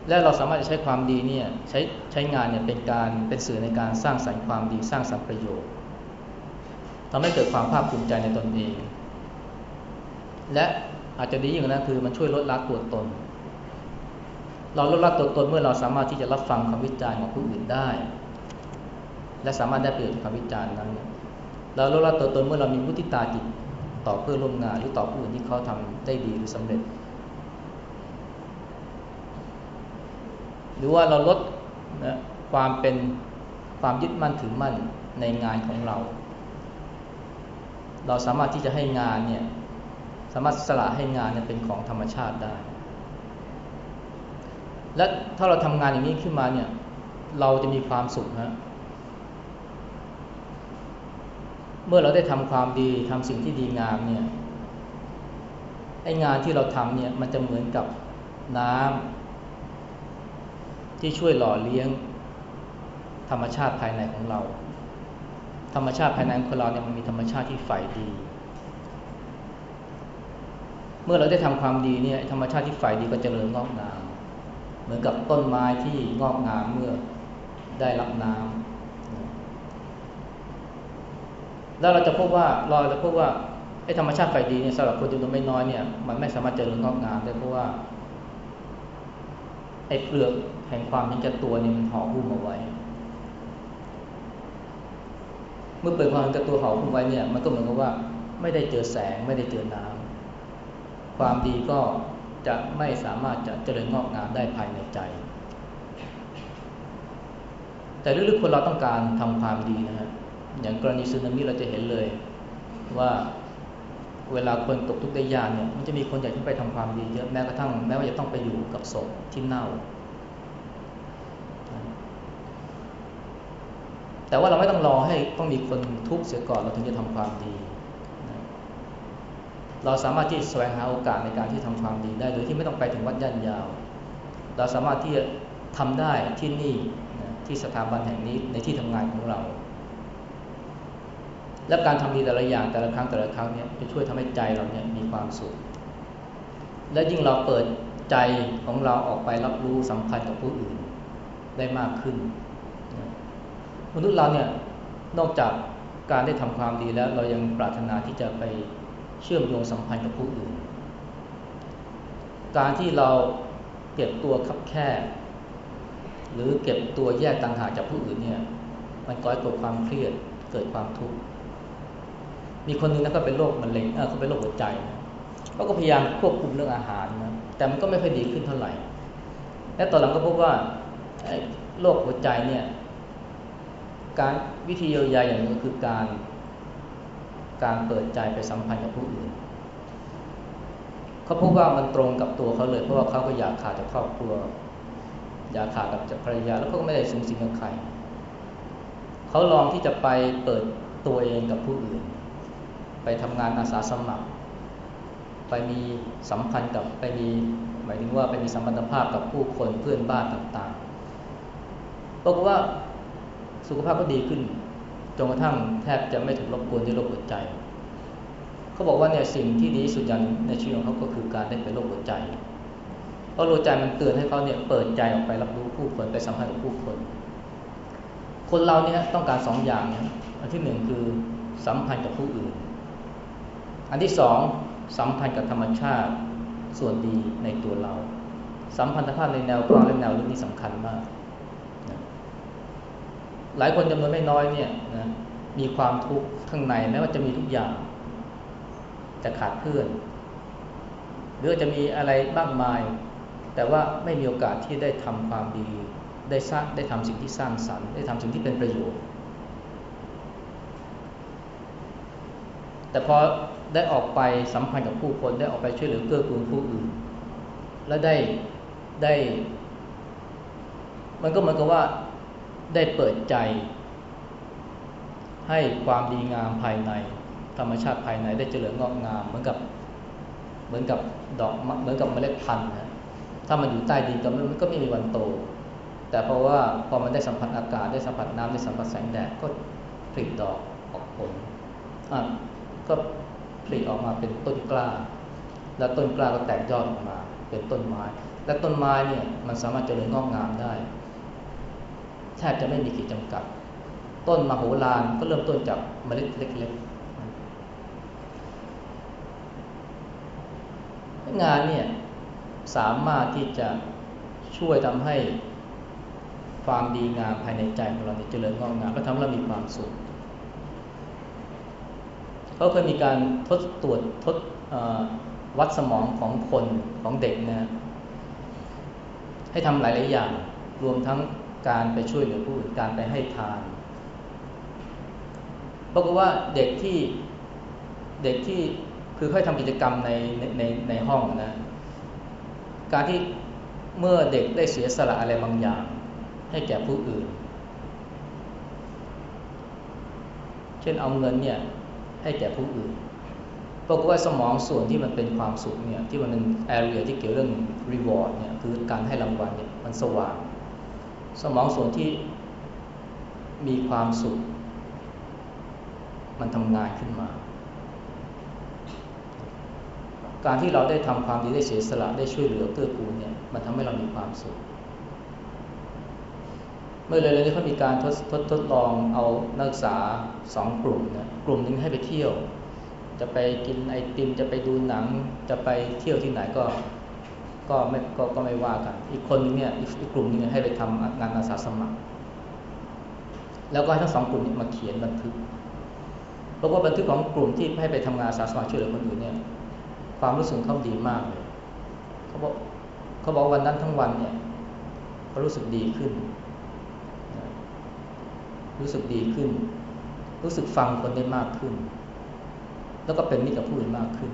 และเราสามารถจะใช้ความดีเนี่ยใช้ใช้งานเนี่ยเป็นการเป็นสื่อในการสร้างสรรค์ความดีสร้างสรรค์ประโยชน์ทำให้เกิดความภาคภูมิใจในตนเอง และอาจจะดีอย่างนั้นคือมันช่วยลดละตัวตน เราลดละตัวตนเมื่อเราสามารถที่จะรับฟังคำวิจารณ์ของผู้อื่นได้ และสามารถได้ประโยชน์จากคำวิจารณ์นั้น เราลดละตัวตนเมื่อเรามีมุติตาจิตต่อเพื่อร่วมงานหรือต่อผู้อื่นที่เขาทำได้ดีหรือสำเร็จ หรือว่าเราลดนะความเป็นความยึดมั่นถือมั่นในงานของเรา เราสามารถที่จะให้งานเนี่ยสามารถสละให้งานเนี่ยเป็นของธรรมชาติได้ และถ้าเราทำงานอย่างนี้ขึ้นมาเนี่ย เราจะมีความสุขฮะเมื่อเราได้ทำความดีทำสิ่งที่ดีงามเนี่ยไอ้งานที่เราทำเนี่ยมันจะเหมือนกับน้ำที่ช่วยหล่อเลี้ยง ธรรมชาติภายในของเรา ธรรมชาติภายในของเราเนี่ยมันมีธรรมชาติที่ใฝ่ดี เมื่อเราได้ทำความดีเนี่ยธรรมชาติที่ใฝ่ดีก็จเจริญงอกงาม เหมือนกับต้นไม้ที่งอกงามเมื่อได้รับน้ำแล้วเราจะพบว่าเราจะพบว่าไอ้ธรรมชาติไฟดีเนี่ยสำหรับคนจำนวนไม่น้อยเนี่ยมันไม่สามารถเจริญงอกงามได้เพราะว่าไอ้เปลือกแห่งความเห็นแก่ตัวนี่มันห่อหุ้มเอาไว้ เมื่อเปลือกความเห็นแก่ตัวห่อหุ้มไว้เนี่ย มันก็เหมือนกับว่า ไม่ได้เจอแสง ไม่ได้เจอน้ำความดีก็ จะไม่สามารถจะเจริญงอกงามได้ภายในใจ แต่ลึกๆคนเราต้องการทำความดีนะฮะอย่างกรณีสึนามิเราจะเห็นเลยว่าเวลาคนตกทุกข์ได้ยากเนี่ยมันจะมีคนอยากที่ไปทำความดีเยอะแม้กระทั่งแม้ว่าจะต้องไปอยู่กับศพที่เน่า แต่ว่าเราไม่ต้องรอให้ต้องมีคนทุกข์เสียก่อนเราถึงจะทำความดี เราสามารถที่แสวงหาโอกาสในการที่ทำความดีได้ โดยที่ไม่ต้องไปถึงวัดย่านยาว เราสามารถที่จะทำได้ที่นี่ที่สถาบันแห่งนี้ในที่ทำงานของเรา และการทำดีแต่ละอย่างแต่ละครั้งแต่ละครั้งเนี่ยจะช่วยทำให้ใจเราเนี่ยมีความสุข และยิ่งเราเปิดใจของเราออกไปรับรู้สัมพันธ์กับผู้อื่นได้มากขึ้น มนุษย์เราเนี่ยนอกจากการได้ทำความดีแล้ว เรายังปรารถนาที่จะไป เชื่อมโยงสัมพันธ์กับผู้อื่น การที่เราเก็บตัวคับแคบหรือเก็บตัวแยกต่างหากจากผู้อื่นเนี่ยมันก่อให้เกิดความเครียดเกิดความทุกข์มีคนนึงนะก็เป็นโรคมะเร็งเออเขาเป็นโรคหัวใจนะเขาก็พยายามควบคุมเรื่องอาหารนะแต่มันก็ไม่ค่อยดีขึ้นเท่าไหร่ และตอนหลังก็พบว่าโรคหัวใจเนี่ยการวิธีเยียวยาอย่างนึงคือการ การเปิดใจไปสัมพันธ์กับผู้อื่นเขาพบว่ามันตรงกับตัวเขาเลย เพราะว่าเขาก็อยากขาดจากครอบครัว อยากขาดกับภรรยาแล้วเขาก็ไม่ได้สูงสิงกับใครเขาลองที่จะไปเปิดตัวเองกับผู้อื่น ไปทำงานอาสาสมัคร ไปมีสัมพันธ์กับไปมีหมายถึงว่าไปมีสัมพันธภาพกับผู้คนเพื่อนบ้านต่างๆบอกว่าสุขภาพก็ดีขึ้น จนกระทั่งแทบจะไม่ถูกรบกวนด้วยโรคหัวใจ เขาบอกว่าเนี่ยสิ่งที่ดีที่สุดอย่างในชีวิตของเขาก็คือการได้เป็นโรคหัวใจ เพราะโรคใจมันเตือนให้เขาเนี่ยเปิดใจออกไปรับรู้ผู้คนไปสัมพันธ์กับผู้คน คนเราเนี่ยต้องการสองอย่างเนี่ยอันที่หนึ่งคือสัมพันธ์กับผู้อื่น อันที่สองสัมพันธ์กับธรรมชาติส่วนดีในตัวเรา สัมพันธภาพในแนวกว้างและแนวลึกนี่สำคัญมาก หลายคนจำนวนไม่น้อยเนี่ยนะมีความทุกข์ข้างในแม้ว่าจะมีทุกอย่างจะขาดเพื่อน หรือจะมีอะไรบ้างมาย แต่ว่าไม่มีโอกาสที่ได้ทำความดี ได้สร้างได้ทำสิ่งที่สร้างสรรค์ ได้ทำสิ่งที่เป็นประโยชน์ แต่พอได้ออกไปสัมพันธ์กับผู้คนได้ออกไปช่วยเหลือเกื้อกูลผู้อื่น และได้ได้ มันก็เหมือนกับว่า ได้เปิดใจ ให้ความดีงามภายใน ธรรมชาติภายในได้เจริญงอกงาม เหมือนกับเหมือนกับดอกเหมือนกับเมล็ดพันธุ์นะถ้ามันอยู่ใต้ดินก็มันก็ไม่มีวันโต แต่เพราะว่าพอมันได้สัมผัสอากาศได้สัมผัสน้ำได้สัมผัสแสงแดดก็ผลิดอกออกผลอะก็ผลิออกมาเป็นต้นกล้า แล้วต้นกล้าก็แตกยอดออกมา เป็นต้นไม้ และต้นไม้เนี่ยมันสามารถเจริญงอกงามได้ แทบจะไม่มีขีดจำกัด ต้นมโหฬารก็เริ่มต้นจากเมล็ดเล็กๆ งานเนี่ยสามารถที่จะช่วยทำให้ความดีงามภายในใจของเราเจริญงอกงามก็ทำให้เรามีความสุขเขาเคยมีการทดตรวจทดวัดสมองของคนของเด็กนะให้ทำหลาย ๆ อย่าง รวมทั้ง การไปช่วยเหลือผู้อื่นการไปให้ทานปรากฏว่าเด็กที่เด็กที่คือค่อยทำกิจกรรมในในในห้องนะ การที่เมื่อเด็กได้เสียสละอะไรบางอย่าง ให้แก่ผู้อื่น เช่นเอาเงินเนี่ยให้แก่ผู้อื่นปรากฏว่าสมองส่วนที่มันเป็นความสุขเนี่ยที่มันเป็นแอเรียที่เกี่ยวเรื่องreward เนี่ยคือการให้รางวัลเนี่ยมันสว่าง สมองส่วนที่มีความสุข มันทำงานขึ้นมา การที่เราได้ทำความดีได้เสียสละได้ช่วยเหลือเกื้อกูลเนี่ยมันทำให้เรามีความสุข เมื่อเร็วๆนี้เขามีการทดทดทดลองเอานักศึกษาสองกลุ่มนะกลุ่มหนึ่งให้ไปเที่ยว จะไปกินไอติมจะไปดูหนัง จะไปเที่ยวที่ไหนก็ ก็ไม่ก็ก็ไม่ว่ากัน อีกคนนึงเนี่ยอีกกลุ่มนึงให้ไปทำงานอาสาสมัคร แล้วก็ให้ทั้งสองกลุ่มนี้มาเขียนบันทึกเพราะว่าบันทึกของกลุ่มที่ให้ไปทำงานอาสาสมัครช่วยเหลือคนอื่นเนี่ย ความรู้สึกเขาดีมากเลยเขาบอกเขาบอกวันนั้นทั้งวันเนี่ยเขารู้สึกดีขึ้น รู้สึกดีขึ้น รู้สึกฟังคนได้มากขึ้น แล้วก็เป็นมิตรกับผู้อื่นมากขึ้น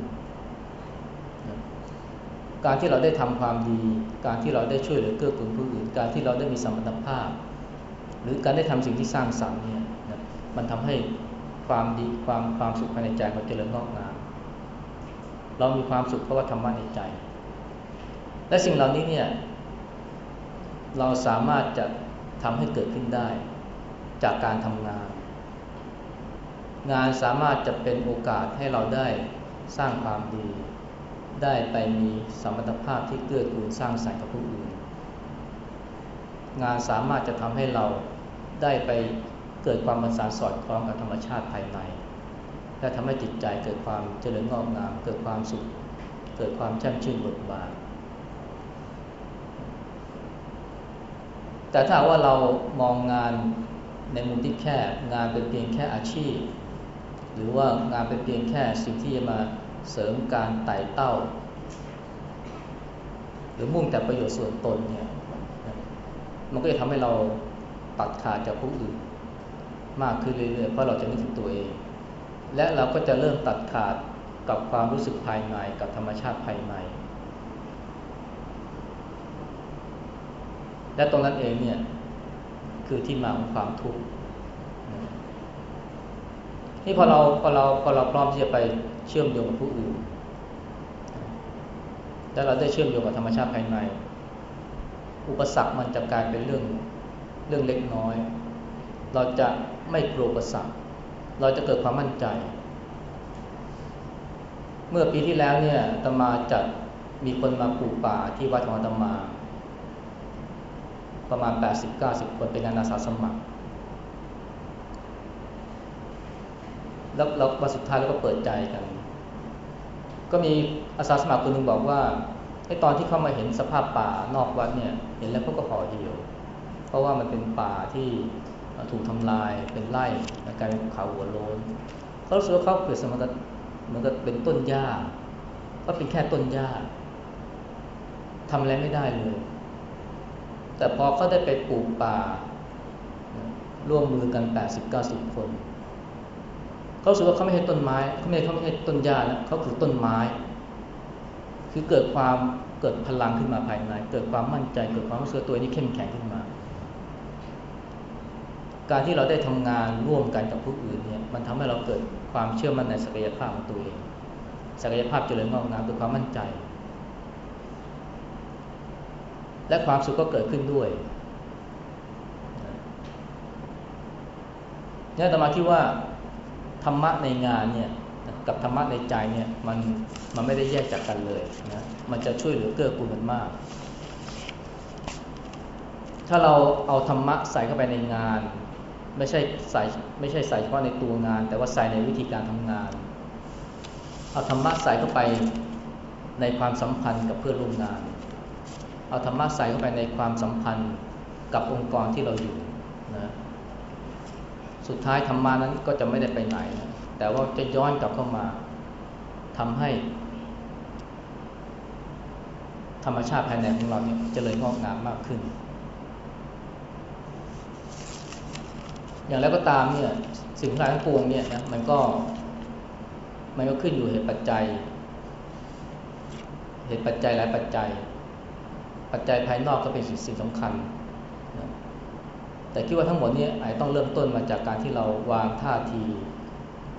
การที่เราได้ทำความดี การที่เราได้ช่วยเหลือเกื้อกูลผู้อื่น การที่เราได้มีสมรรถภาพ หรือการได้ทำสิ่งที่สร้างสรรค์เนี่ยมันทำให้ความดีความความสุขภายในใจมันเจริญงอกงาม เรามีความสุขเพราะว่าธรรมะในใจ และสิ่งเหล่านี้เนี่ยเราสามารถจะทำให้เกิดขึ้นได้ จากการทำงาน งานสามารถจะเป็นโอกาสให้เราได้สร้างความดี ได้ไปมีสมรรถภาพที่เกื้อกูลสร้างสรรค์กับผู้อื่น งานสามารถจะทำให้เราได้ไปเกิดความบรรสานสอดคล้องกับธรรมชาติภายใน และทำให้จิตใจเกิดความเจริญงอกงาม เกิดความสุข เกิดความแช่มชื่นบิกบานแต่ถ้าว่าเรามองงานในมุมที่แค่งานเป็นเพียงแค่อาชีพ หรือว่างานเป็นเพียงแค่สิ่งที่จะมา เสริมการไต่เต้า หรือมุ่งแต่ประโยชน์ส่วนตนเนี่ยมันก็จะทำให้เราตัดขาดจากผู้อื่น มากขึ้นเรื่อยๆเพราะเราจะนึกถึงตัวเอง และเราก็จะเริ่มตัดขาดกับความรู้สึกภายในกับธรรมชาติภายในและตรงนั้นเองเนี่ยคือที่มาของความทุกข์นี่พอเราพอเราพอเราพร้อมที่จะไป เชื่อมโยงกับผู้อื่น แล้วเราได้เชื่อมโยงกับธรรมชาติภายใน อุปสรรคมันจะกลายเป็นเรื่องเรื่องเล็กน้อย เราจะไม่กลัวอุปสรรค เราจะเกิดความมั่นใจ เมื่อปีที่แล้วเนี่ยตมาจัดมีคนมาปลูกป่าที่วัดของตมา ประมาณ 80-90 คนเป็นงานอาสาสมัครแล้วเราวันสุดท้ายเราก็เปิดใจกัน ก็มีอาสาสมัครคนหนึ่งบอกว่าไอ้ตอนที่เข้ามาเห็นสภาพป่านอกวัดเนี่ย เห็นแล้วเขาก็ห่อเหี่ยว เพราะว่ามันเป็นป่าที่ถูกทำลายเป็นไร่กลายเป็นเขาหัวโลนเขารู้สึกว่าเขาเกิดสมรรถเหมือนกับเป็นต้นหญ้าก็เป็นแค่ต้นหญ้าทำอะไรไม่ได้เลย แต่พอเขาได้ไปปลูกป่า ร่วมมือกันแปดสิบเก้าสิบคน เขาสึกว่าเขาไม่ใช่ต้นไม้เขาไม่เขาไม่ใช่ต้นหญ้าแล้วเขาคือต้นไม้ คือเกิดความเกิดพลังขึ้นมาภายใน เกิดความมั่นใจ เกิดความรู้สึกตัวนี้เข้มแข็งขึ้นมา การที่เราได้ทำงานร่วมกันกับผู้อื่นเนี่ยมันทำให้เราเกิดความเชื่อมั่นในศักยภาพของตัวเองศักยภาพเจริญงอกงามด้วยความมั่นใจ และความสุขก็เกิดขึ้นด้วยเนี่ยแต่มาที่ว่า ธรรมะในงานเนี่ยกับธรรมะในใจเนี่ยมันมันไม่ได้แยกจากกันเลยนะมันจะช่วยเหลือเกื้อกูลกันมาก ถ้าเราเอาธรรมะใส่เข้าไปในงาน ไม่ใช่ใส่ไม่ใช่ใส่เฉพาะในตัวงาน แต่ว่าใส่ในวิธีการทำงาน เอาธรรมะใส่เข้าไปในความสัมพันธ์กับเพื่อนร่วมงาน เอาธรรมะใส่เข้าไปในความสัมพันธ์กับองค์กรที่เราอยู่นะ สุดท้ายธรรมานั้นก็จะไม่ได้ไปไหนนะแต่ว่าจะย้อนกลับเข้ามาทำให้ ธรรมชาติภายในของเราเนี่ยจเจริญงอกงามมากขึ้น อย่างแล้วก็ตามเนี่ยสิ่งทั้งหลายทั้งปวงเนี่ยนะมันก็มันก็ขึ้นอยู่เหตุปัจจัย เหตุปัจจัยหลายปัจจัย ปัจจัยภายนอกก็เป็นสิ่งสำคัญ แต่คิดว่าทั้งหมดนี้อาจต้องเริ่มต้นมาจากการที่เราวางท่าที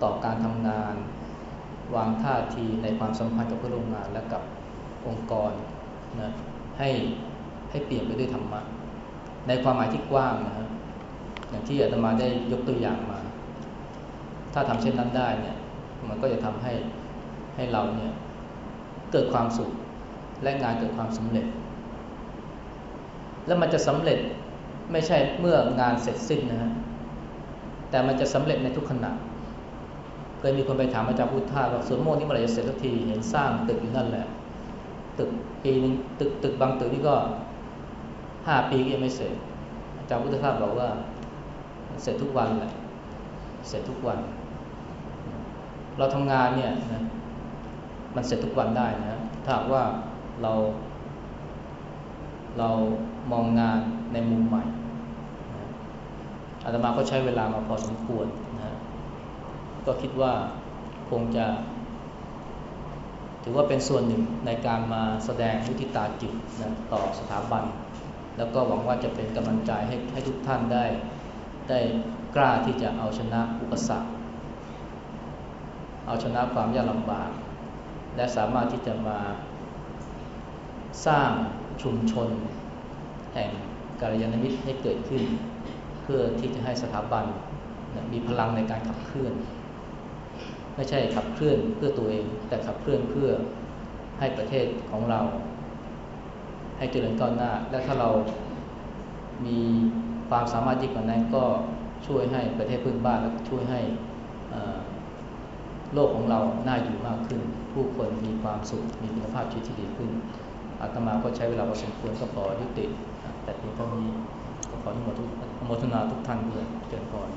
ต่อการทำงาน วางท่าทีในความสัมพันธ์กับเพื่อนร่วมงานและกับองค์กรนะให้ให้เปลี่ยนไปด้วยธรรมะในความหมายที่กว้างนะฮะอย่างที่อาตมาได้ยกตัวอย่างมา ถ้าทำเช่นนั้นได้เนี่ยมันก็จะทำให้ให้เราเนี่ยเกิดความสุขและงานเกิดความสำเร็จ แล้วมันจะสำเร็จ ไม่ใช่เมื่องานเสร็จสิ้นนะฮะแต่มันจะสำเร็จในทุกขณะเคยมีคนไปถามอาจารย์พุทธาว่าสวนโมกนี่เมื่อไหร่จะเสร็จสักทีเห็นสร้างตึกอยู่นั่นแหละ ตึกปีนึงตึกตึกบางตึกนี่ก็ห้าปีก็ยังไม่เสร็จ อาจารย์พุทธทาสบอกว่า เสร็จทุกวันแหละเสร็จทุกวัน เราทำงานเนี่ยนะมันเสร็จทุกวันได้นะถ้าว่าเรา เรามองงานในมุมใหม่นะอาตมาก็ใช้เวลามาพอสมควรนะก็คิดว่าคงจะ ถือว่าเป็นส่วนหนึ่งในการมาแสดงมุทิตาจิตนะต่อสถาบัน แล้วก็หวังว่าจะเป็นกำลังใจให้ให้ทุกท่านได้ ได้กล้าที่จะเอาชนะอุปสรรค เอาชนะความยากลำบาก และสามารถที่จะมาสร้าง ชุมชน แห่งกาลยานมิตรให้เกิดขึ้น เพื่อที่จะให้สถาบันมีพลังในการขับเคลื่อน ไม่ใช่ขับเคลื่อนเพื่อตัวเอง แต่ขับเคลื่อนเพื่อให้ประเทศของเรา ให้เจริญก้าวหน้า และถ้าเรามีความสามารถยิ่งกว่านั้นก็ช่วยให้ประเทศพื้นบ้านและช่วยให้โลกของเราน่าอยู่มากขึ้น ผู้คนมีความสุขมีคุณภาพชีวิตที่ดีขึ้น อาตมาก็ใช้เวลาพอสมควรก็ขอยุติ แต่เพียงเท่านี้ก็ขออนุโมทนาทุกท่านด้วยเจริญพร